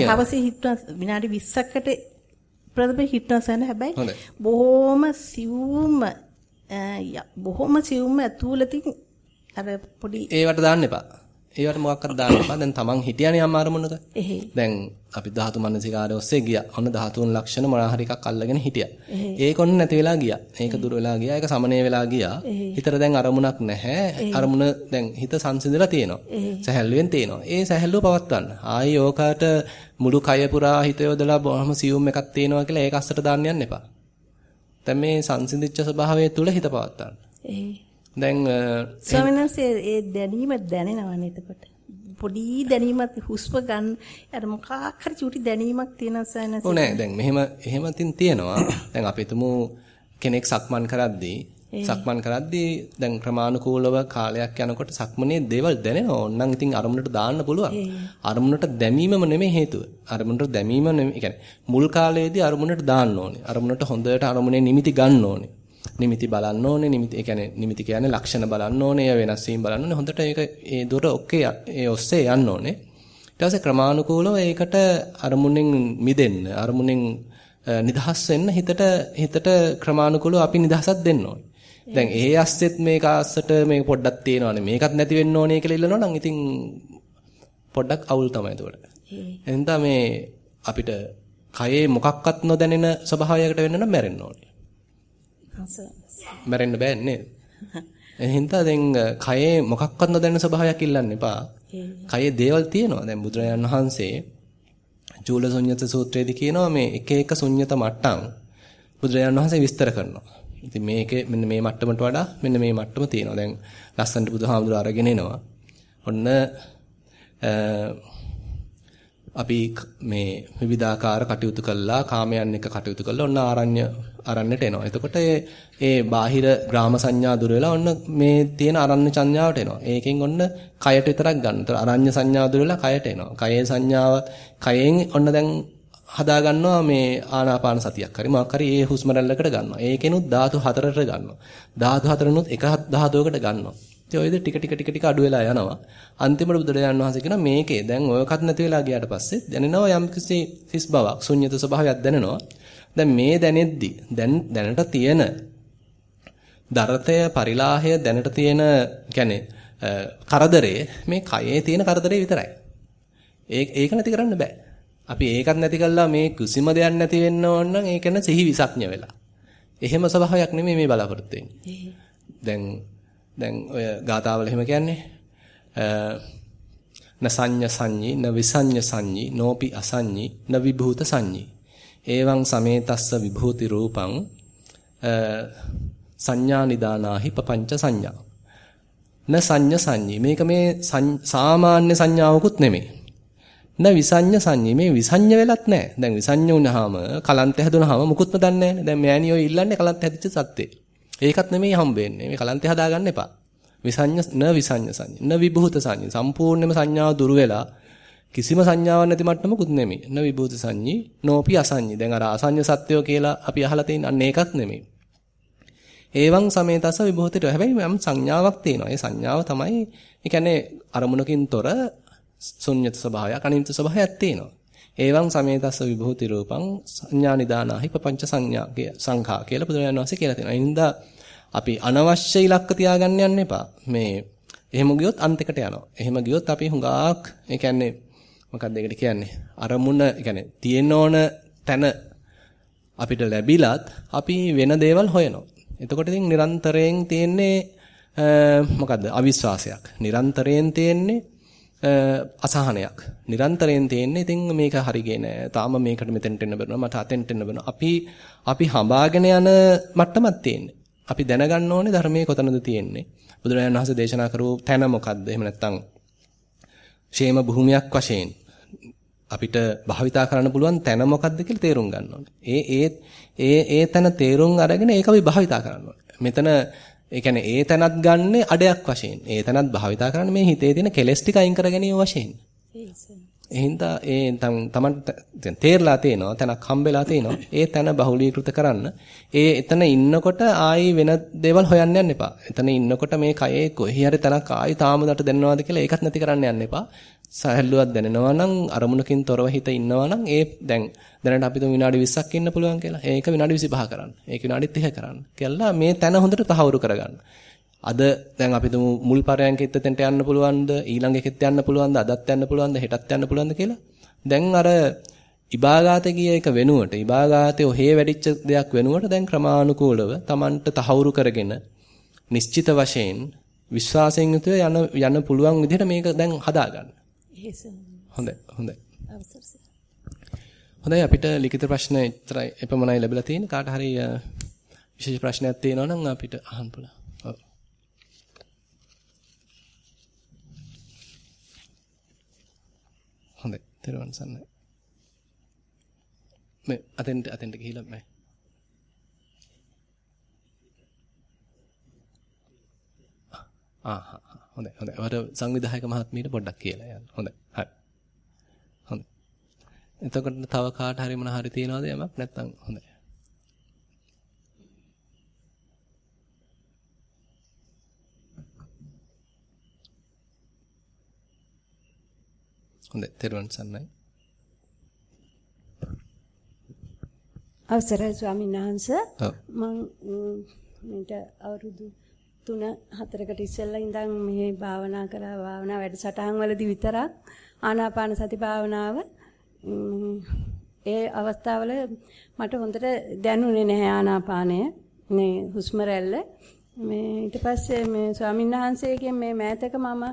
හවසේ හිටන විනාඩි 20කට ප්‍රථම හිටනසන හැබැයි බොහොම සිවුම් බොහොම සිවුම් ඇතුළතින් අර පොඩි ඒවට දාන්න එපා. ඒවට මොකක්වත් දාන්න එපා. දැන් තමන් හිටියනේ අම්ම අරමුණක. දැන් අපි ධාතු මනසිකාරය ඔස්සේ ගියා. ඔන්න ධාතුන් ලක්ෂණ මොනවා හරි එකක් අල්ලගෙන හිටියා. ඒක ඔන්න නැති වෙලා ගියා. ඒක දුර වෙලා ගියා. ඒක සමනය වෙලා ගියා. හිතට දැන් අරමුණක් නැහැ. අරමුණ දැන් හිත සංසිඳලා තියෙනවා. සැහැල්ලුවෙන් තියෙනවා. ඒ සැහැල්ලුව පවත්වන්න. ආයි ඕකට මුළු කය පුරා හිත යොදලා බොහොම සියුම් එකක් තියෙනවා කියලා ඒක අස්සට දාන්න යන්න එපා. දැන් මේ සංසිඳිච්ච ස්වභාවය තුල හිත පවත්වන්න. දැන් ස්වාමීන් වහන්සේ ඒ දැනීම දැනෙනවනේ එතකොට. පොඩි දැනීමක් හුස්ම ගන්න අර මොකක් හරි චූටි දැනීමක් තියෙනවා සයනස. ඔව් නෑ දැන් මෙහෙම එහෙම තින් තියෙනවා. දැන් අපි කෙනෙක් සක්මන් කරද්දී සක්මන් කරද්දී දැන් ක්‍රමානුකූලව කාලයක් යනකොට සක්මනේ දේවල් දැනෙනවා. ඕනනම් ඉතින් අරමුණට දාන්න පුළුවන්. අරමුණට දැමීමම නෙමෙයි හේතුව. අරමුණට දැමීම නෙමෙයි. මුල් කාලයේදී අරමුණට දාන්න ඕනේ. අරමුණට හොඳට අරමුණේ නිමිති ගන්න ඕනේ. නිමිති බලන්න ඕනේ නිමිති ඒ කියන්නේ නිමිති කියන්නේ ලක්ෂණ බලන්න ඕනේ ඒ වෙනස් වීම බලන්න ඕනේ. හොඳට ඒක ඒ දොර ඔක්කේ ඒ ඔස්සේ යන්න ඕනේ. ඊට පස්සේ ක්‍රමානුකූලව ඒකට අරමුණෙන් මිදෙන්න අරමුණෙන් නිදහස් වෙන්න හිතට හිතට ක්‍රමානුකූලව අපි නිදහසක් දෙන්න ඕනේ. දැන් ඒ ඇස්සෙත් මේක අස්සට මේක පොඩ්ඩක් තියෙනවානේ මේකත් නැති වෙන්න ඕනේ කියලා ඉල්ලනවා නම් ඉතින් පොඩ්ඩක් අවුල් තමයි ඒකට එහෙනම් මේ අපිට කයේ මොකක්වත් නොදැනෙන ස්වභාවයකට වෙන්න නම් මැරෙන්න ඕනේ මැරෙන්න බෑ නේද? එහෙනම් දැන් කයේ මොකක්වත් නොදැන්න ස්වභාවයක් ඉල්ලන්න එපා. කයේ දේවල් තියෙනවා. දැන් බුදුරජාණන් වහන්සේ චූල ශුන්්‍යත සූත්‍රයේදී කියනවා මේ එක එක ශුන්්‍යත මට්ටම් බුදුරජාණන් වහන්සේ විස්තර කරනවා. ඉතින් මේකේ මෙන්න මේ මට්ටමට වඩා මෙන්න මේ මට්ටම තියෙනවා. දැන් ලස්සනට බුදුහාමුදුර අරගෙන එනවා. ඔන්න අපි මේ විවිධාකාර කටයුතු කළා කාමයන් එක කටයුතු කළා ඔන්න ආරණ්‍ය අරන්නට එනවා. එතකොට ඒ බාහිර ග්‍රාම සංඥා දුර වෙලා ඔන්න මේ තියෙන අරණ්‍ය සංඥාවට එනවා. ඒකෙන් ඔන්න කයට විතරක් ගන්න. ඒතර අරණ්‍ය සංඥාව දුර වෙලා කයට එනවා. කයේ සංඥාව කයෙන් ඔන්න දැන් හදා ගන්නවා මේ ආනාපාන සතියක් හරි මොකක් හරි ඒ හුස්ම රැල්ලකට ගන්නවා. ඒකෙනුත් ධාතු හතරට ගන්නවා. ධාතු හතරනුත් එක ධාතුවකට ගන්නවා. ඉතින් ඔය ටික ටික ටික ටික අඩු වෙලා යනවා. අන්තිමට බුදුරජාණන් වහන්සේ කියනවා මේකේ දැන් ඔයකත් නැති වෙලා ගියාට පස්සේ දැනෙනවා යම්කිසි හිස් බවක්, ශුන්්‍යත ස්වභාවයක් දැනෙනවා. දැන් මේ දැනෙද්දි දැන් දැනට තියෙන දරතය පරිලාහය දැනට තියෙන කියන්නේ කරදරේ මේ කයේ තියෙන කරදරේ විතරයි. ඒක ඒක නැති කරන්න බෑ. අපි ඒකත් නැති කළා මේ කුසිම දෙයක් නැති වෙන්න ඕන නම් ඒක න සිහි විසක්ඥ වෙලා. එහෙම ස්වභාවයක් නෙමෙයි මේ බලාපොරොත්තු වෙන්නේ. දැන් දැන් ඔය ගාතාවල එහෙම කියන්නේ න සංඤ සංඤී න විසඤ්ඤ සංඤී නෝපි අසඤ්ඤී න විභූත සංඤී එවං සමේතස්ස විභූති රූපං සංඥා නිදානාහි පపంచ සංඥා න සංඤ සංඤී මේක මේ සාමාන්‍ය සංඥාවකුත් නෙමෙයි. න විසඤ්ඤ සංඤී මේ විසඤ්ඤ වෙලත් නැහැ දැන් විසඤ්ඤ වුණාම කලන්ත හැදුනහම මුකුත්ම දන්නේ නැහැ දැන් මෑණියෝ ඉල්ලන්නේ කලන්ත හැදිච්ච සත්‍යේ ඒකත් නෙමෙයි හම්බෙන්නේ මේ කලන්ත හදාගන්න එපා. විසඤ්ඤ න විසඤ්ඤ සංඤී න විභූත සංඤී සම්පූර්ණයෙන්ම සංඥාව දුරු වෙලා කිසිම සංඥාවක් නැති මට්ටමකුත් නෙමෙයි. න විභූත සංඤී නෝපි අසඤ්ඤී. දැන් අර අසඤ්ඤ සත්‍යෝ කියලා අපි අහලා තියෙන අන්න ඒකත් නෙමෙයි. ඒවං සමේතස විභූතිට. හැබැයි මම සංඥාවක් තියෙනවා. ඒ සංඥාව තමයි ඒ කියන්නේ අරමුණකින් තොර ශුන්්‍යත ස්වභාවයක් අනිත්‍ය ස්වභාවයක් තියෙනවා. ඒවං සමේතස විභූති රූපං සංඥා නිදානාහි පపంచ සංඥා කිය සංඛා කියලා බුදුරජාණන් වහන්සේ කියලා තියෙනවා. ඒ හින්දා අපි අනවශ්‍ය ඉලක්ක තියාගන්න යන්න එපා. මේ එහෙම ගියොත් අන්තිකට යනවා. එහෙම ගියොත් අපි හුඟක් ඒ කියන්නේ මොකක්ද ඒකට කියන්නේ? අරමුණ ඒ කියන්නේ තියෙන ඕන තැන අපිට ලැබිලත් අපි වෙන දේවල් හොයනවා. එතකොට ඉතින් නිරන්තරයෙන් තියෙන්නේ මොකද්ද? අවිශ්වාසයක්. නිරන්තරයෙන් තියෙන්නේ අසහනයක්. නිරන්තරයෙන් තියෙන්නේ ඉතින් මේක හරිගේ නෑ. තාම මේකට මෙතෙන්ට එන්න බැරුණා. මට අතෙන්ට එන්න බැරුණා. අපි අපි හඹාගෙන යන මට්ටමක් තියෙන්නේ. අපි දැනගන්න ඕනේ ධර්මයේ කොතනද තියෙන්නේ. බුදුරජාණන් වහන්සේ දේශනා කරපු තැන මොකද්ද? එහෙම නැත්නම් ෂේම භූමියක් වශයෙන් අපිට භාවිතා කරන්න පුළුවන් තැන මොකද්ද කියලා තේරුම් ගන්න ඕනේ. ඒ ඒ ඒ ඒ තැන තේරුම් අරගෙන ඒක අපි භාවිතා කරන්න ඕනේ. මෙතන ඒ කියන්නේ ඒ තැනත් ගන්න අඩයක් වශයෙන්. ඒ තැනත් භාවිතා කරන්න මේ හිතේ තියෙන කෙලෙස් ටික අයින් කර ගැනීම වශයෙන්. එහෙනම් ඒ තමන් දැන් තේරලා තේනවා තැනක් හම්බෙලා තේනවා. ඒ තැන බහුලීකృత කරන්න. ඒ එතන ඉන්නකොට ආයි වෙන දේවල් හොයන්න යන්න එපා. එතන ඉන්නකොට මේ කයේ කොහේ හරි තැනක් ආයි තාම දට දැනනවාද කියලා ඒකත් නැති කරන්න යන්න එපා. සහැල්ලුවක් දැනෙනවා නම් අරමුණකින් තොරව හිත ඉන්නවා නම් ඒ දැන් දැනට අපි තුන් විනාඩි 20ක් ඉන්න පුළුවන් කියලා. ඒක විනාඩි 25 කරන්න. ඒක විනාඩි 30 කරන්න. කියලා මේ තැන හොඳට තහවුරු කරගන්න. අද දැන් අපි තුමු මුල් පරයන්කෙත් එතෙන්ට යන්න පුළුවන්ද ඊළඟ එකෙත් යන්න පුළුවන්ද අදත් යන්න පුළුවන්ද හෙටත් යන්න පුළුවන්ද කියලා. දැන් අර ඉබාගාතේ ගිය එක වෙනුවට ඉබාගාතේ ඔහේ වැඩිච්ච දෙයක් වෙනුවට දැන් ක්‍රමානුකූලව Tamanට තහවුරු කරගෙන නිශ්චිත වශයෙන් විශ්වාසයෙන් යුතුව යන යන පුළුවන් විදිහට මේක දැන් හදාගන්න. හොඳයි හොඳයි. හොඳයි අපිට ලිඛිත ප්‍රශ්න විතරයි එපමණයි ලැබිලා තියෙන්නේ. කාට හරි විශේෂ ප්‍රශ්නයක් තියෙනවා නම් අපිට අහන්න පුළුවන්. ඔව්. හොඳයි. තෙරුවන් සරණයි. මේ අතෙන්ට අතෙන්ට ගිහිල්ලා මේ ආහ් හොඳයි හොඳයි. වර සංවිධායක මහත්මියට පොඩ්ඩක් කියලා යන්න. හොඳයි. හරි. හොඳයි. එතකොට තව කාට හරි මොන හරි තියනවද යමක් නැත්නම් හොඳයි. හොඳයි. තෙරුවන් සරණයි. අවසරයි ස්වාමීන් වහන්සේ. මම මීට අවුරුදු 3 4කට ඉස්සෙල්ලා ඉඳන් මේ භාවනා කරා භාවනා වැඩසටහන් වලදී විතරක් ආනාපාන සති භාවනාව ඒ අවස්ථාවල මට හොඳට දැනුනේ නැහැ ආනාපානය මේ හුස්ම රැල්ල මේ ඊට පස්සේ මේ ස්වාමීන් වහන්සේගෙන් මේ මෑතක මම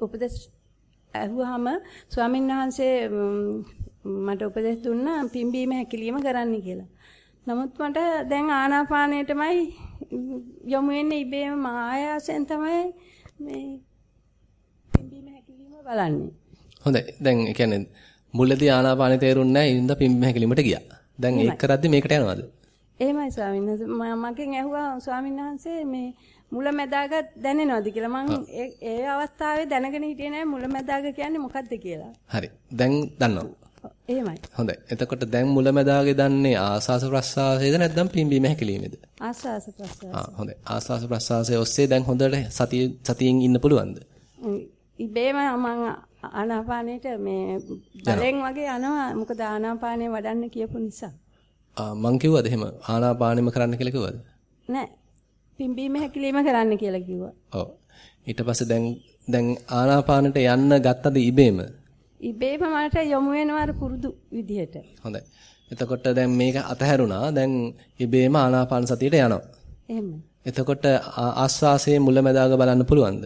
උපදේශ අහුවාම ස්වාමීන් වහන්සේ මට උපදෙස් දුන්නා පිම්බීම හැකිලිම කරන්න කියලා. නමුත් මට දැන් ආනාපානයටමයි යොමු වෙන්නේ ඉබේම ආයාසයෙන් තමයි මේ පිම්බීම හැකිලිම බලන්නේ. හොඳයි. දැන් ඒ කියන්නේ මුලදී ආනාපානෙ තේරුන්නේ නැහැ. ඉඳ පිම්බීම හැකිලිමට ගියා. දැන් ඒක කරද්දි මේකට යනවද? එහෙමයි ස්වාමීන් වහන්සේ. මගෙන් ඇහුවා ස්වාමීන් වහන්සේ මේ මුලැමැදාග දැනෙනවද කියලා. මම ඒ අවස්ථාවේ දැනගෙන හිටියේ නෑ මුලැමැදාග කියන්නේ මොකක්ද කියලා. හරි. දැන් දන්නවා. එහෙමයි. හොඳයි. එතකොට දැන් මුලැමැදාගේ දන්නේ ආස්වාස ප්‍රස්වාසයේද නැත්නම් පිම්බීම හැකිලීමේද? ආස්වාස ප්‍රස්වාස. ආ හොඳයි. ආස්වාස ප්‍රස්වාසයේ ඔස්සේ දැන් හොඳට සතිය සතියෙන් ඉන්න පුළුවන්ද? ඉබේම මම ආනාපානෙට මේ බලෙන් වගේ යනවා. මොකද ආනාපානෙ වඩන්න කියපු නිසා. ආ මං කිව්වද එහෙම ආනාපානෙම කරන්න කියලා කිව්වද? නෑ. පිම්බීම හැකිලිම කරන්න කියලා කිව්වා. ඔව්. ඊට පස්සේ දැන් දැන් ආනාපානට යන්න ගත්තද ඉබේම? ඉබේම මට යොමු වෙනවා පුරුදු විදිහට. හොඳයි. එතකොට දැන් මේක අතහැරුණා. දැන් ඉබේම ආනාපාන සතියට යනවා. එහෙමයි. එතකොට ආස්වාසයේ මුලැමැදාග බලන්න පුළුවන්ද?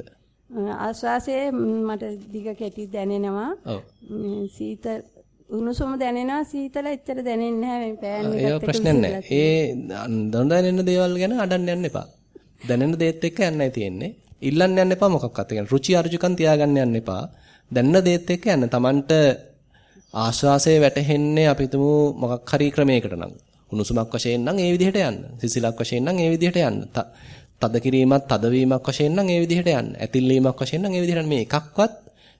ආස්වාසයේ මට දිග කෙටි දැනෙනවා. ඔව්. සීත උණුසුම දැනෙනවා සීතල එච්චර දැනෙන්නේ නැහැ මේ පෑන් එකත් එක්ක. ඒ ප්‍රශ්නයක් නැහැ. ඒ දොන දැනෙන දේවල් ගැන අඩන්න යන්න එපා. දැනෙන දේත් එක්ක යන්නයි තියෙන්නේ. ඉල්ලන්න යන්න එපා මොකක්වත්. ඒ කියන්නේ රුචි අරුචිකම් තියාගන්න යන්න එපා. දැනන දේත් එක්ක යන්න. Tamanට ආශ්වාසයේ වැටෙන්නේ අපි තුමු මොකක් හරි ක්‍රමයකට නම්. උණුසුමක් වශයෙන් නම් ඒ විදිහට යන්න. සිසිලක් වශයෙන් නම් ඒ විදිහට යන්න. තද කිරීමක්, තදවීමක් වශයෙන් නම් ඒ විදිහට යන්න. ඇතිල්ලීමක් වශයෙන් නම් ඒ විදිහට මේ එකක්වත්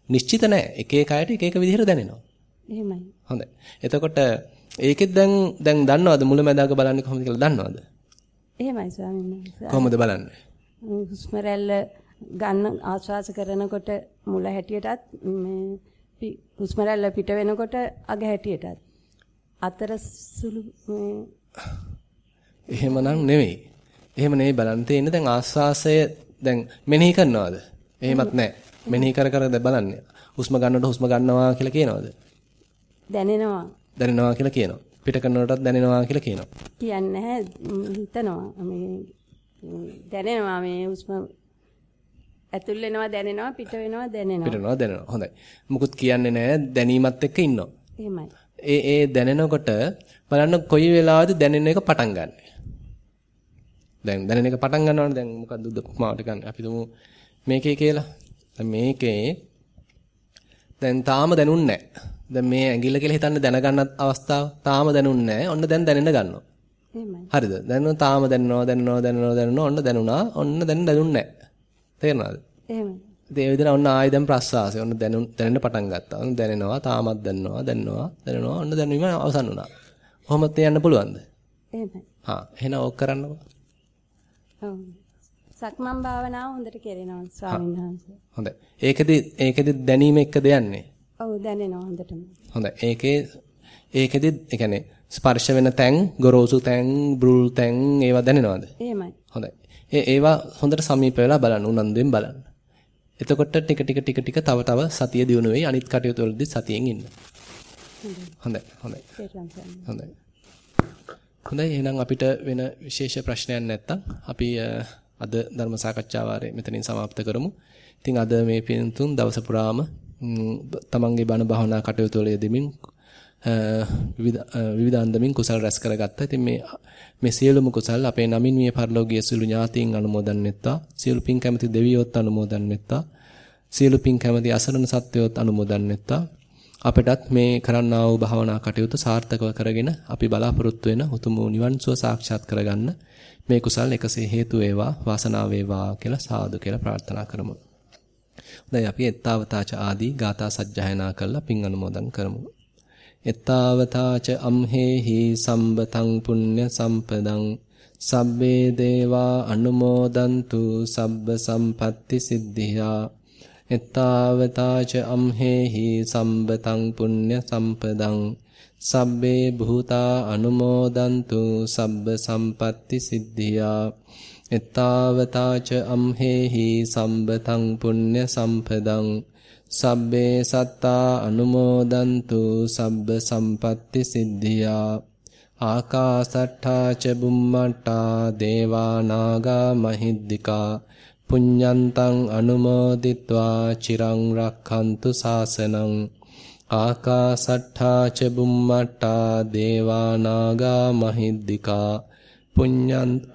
නිශ්චිත නැහැ. එක එක අයට එක එක විදිහට දැනෙනවා. එහෙමයි. හොඳයි. එතකොට ඒකෙත් දැන් දැන් දන්නවද මුලැමැදාක බලන්නේ කොහොමද කියලා දන්නවද? එහෙමයි ස්වාමීන් වහන්සේ. කොහොමද බලන්නේ? හුස්ම රැල්ල ගන්න ආශ්වාස කරනකොට මුල හැටියටත් මේ හුස්ම රැල්ල පිට වෙනකොට අග හැටියටත් අතර සුළු එහෙමනම් නෙවෙයි. එහෙම නෙවෙයි බලන්න තියෙන්නේ දැන් ආශ්වාසය දැන් මෙනෙහි කරනවද? එහෙමත් නැහැ. මෙනෙහි කර කර බලන්නේ. හුස්ම ගන්නකොට හුස්ම ගන්නවා කියලා කියනවද? දැනෙනවා. දැනෙනවා කියලා කියනවා. පිට කරනකොටත් දැනෙනවා කියලා කියනවා. කියන්නේ නැහැ හිතනවා. මේ දැනෙනවා මේ හුස්ම ඇතුල් වෙනවා දැනෙනවා පිට වෙනවා දැනෙනවා. පිට වෙනවා දැනෙනවා. හොඳයි. මුකුත් කියන්නේ නැහැ දැනීමත් එක්ක ඉන්නවා. එහෙමයි. ඒ ඒ දැනෙනකොට බලන්න කොයි වෙලාවද දැනෙන එක පටන් ගන්න. දැන් දැනෙන එක පටන් ගන්නවනේ දැන් මොකක්ද උපමාවට ගන්න. අපි තුමු මේකේ කියලා. දැන් මේකේ දැන් තාම දැනුන්නේ නැහැ. දැන් මේ ඇඟිල්ල කියලා හිතන්න දැනගන්න අවස්ථාව තාම දැනුන්නේ නැහැ. ඔන්න දැන් දැනෙන්න ගන්නවා. එහෙමයි. හරිද? දැන් තාම දැනනවා දැනනවා දැනනවා දැනනවා ඔන්න දැනුණා. ඔන්න දැන් දැනුන්නේ නැහැ. තේරෙනවද? එහෙමයි. ඒ විදිහට ඔන්න ආයෙ දැන් ප්‍රස්වාසය. ඔන්න දැනු දැනෙන්න පටන් ගත්තා. ඔන්න දැනෙනවා, තාමත් දැනනවා, දැනනවා, දැනනවා. ඔන්න දැනීම අවසන් වුණා. කොහොමද යන්න පුළුවන්ද? එහෙමයි. හා එහෙනම් ඕක කරන්නකෝ. ඔව්. සක්මන් භාවනාව හොඳට කෙරෙනවා ස්වාමීන් වහන්සේ. හොඳයි. ඒකෙදි ඒකෙදි දැනීම එක්කද යන්නේ? ඔව් දැනෙනවා හොඳටම. හොඳයි. ඒකේ ඒකෙදි ඒ කියන්නේ ස්පර්ශ වෙන තැන්, ගොරෝසු තැන්, බ්‍රුල් තැන් ඒවා දැනෙනවද? එහෙමයි. හොඳයි. ඒ ඒවා හොඳට සමීප වෙලා බලන්න උනන්දුවෙන් බලන්න. එතකොට ටික ටික ටික ටික තව තව සතිය දිනු වෙයි අනිත් කටයුතු වලදී සතියෙන් ඉන්න. හොඳයි. හොඳයි. හොඳයි. හොඳයි එහෙනම් අපිට වෙන විශේෂ ප්‍රශ්නයක් නැත්තම් අපි අද ධර්ම සාකච්ඡා වාරය මෙතනින් સમાપ્ત කරමු. ඉතින් අද මේ පින්තුන් දවස පුරාම තමන්ගේ බණ භාවනා කටයුතු වල යෙදෙමින් විවිධ විවිධ අන්දමින් කුසල් රැස් කරගත්තා. ඉතින් මේ මේ සියලුම කුසල් අපේ නමින් මිය පරලෝකීය සියලු ඥාතීන් අනුමෝදන් වෙත්තා. සියලු පින් කැමති දෙවියොත් අනුමෝදන් වෙත්තා. සියලු පින් කැමති අසරණ සත්වයොත් අනුමෝදන් වෙත්තා. අපටත් මේ කරන්නා වූ භාවනා කටයුතු සාර්ථකව කරගෙන අපි බලාපොරොත්තු වෙන උතුම් නිවන් සුව සාක්ෂාත් කරගන්න මේ කුසල් එකසේ හේතු වේවා වාසනාව වේවා කියලා සාදු කියලා ප්‍රාර්ථනා කරමු. දැන් අපි එත්තාවතාච ආදී ගාථා සජ්ජායනා කරලා පින් අනුමෝදන් කරමු. එත්තාවතාච අම්හෙහි සම්බතං පුඤ්ඤ සම්පදං සබ්බේ දේවා අනුමෝදන්තු සබ්බ සම්පatti සිද්ධියා එත්තාවතාච අම්හෙහි සම්බතං පුඤ්ඤ සම්පදං සබ්බේ භූතා අනුමෝදන්තු සබ්බ සම්පatti සිද්ධියා එත්තාවතාච අම්හෙහි සම්බතං පුඤ්ඤ සම්පදං සබ්බේ සත්තා අනුමෝදන්තු සබ්බ සම්පatti සිද්ධියා ආකාසට්ඨා ච බුම්මට්ටා දේවා නාග මහිද්దికා පුඤ්ඤන්තං අනුමෝදිත්වා චිරං රක්ඛන්තු සාසනං ආකාසට්ඨා ච බුම්මට්ටා දේවා නාග මහිද්దికා පුඤ්ඤන්තං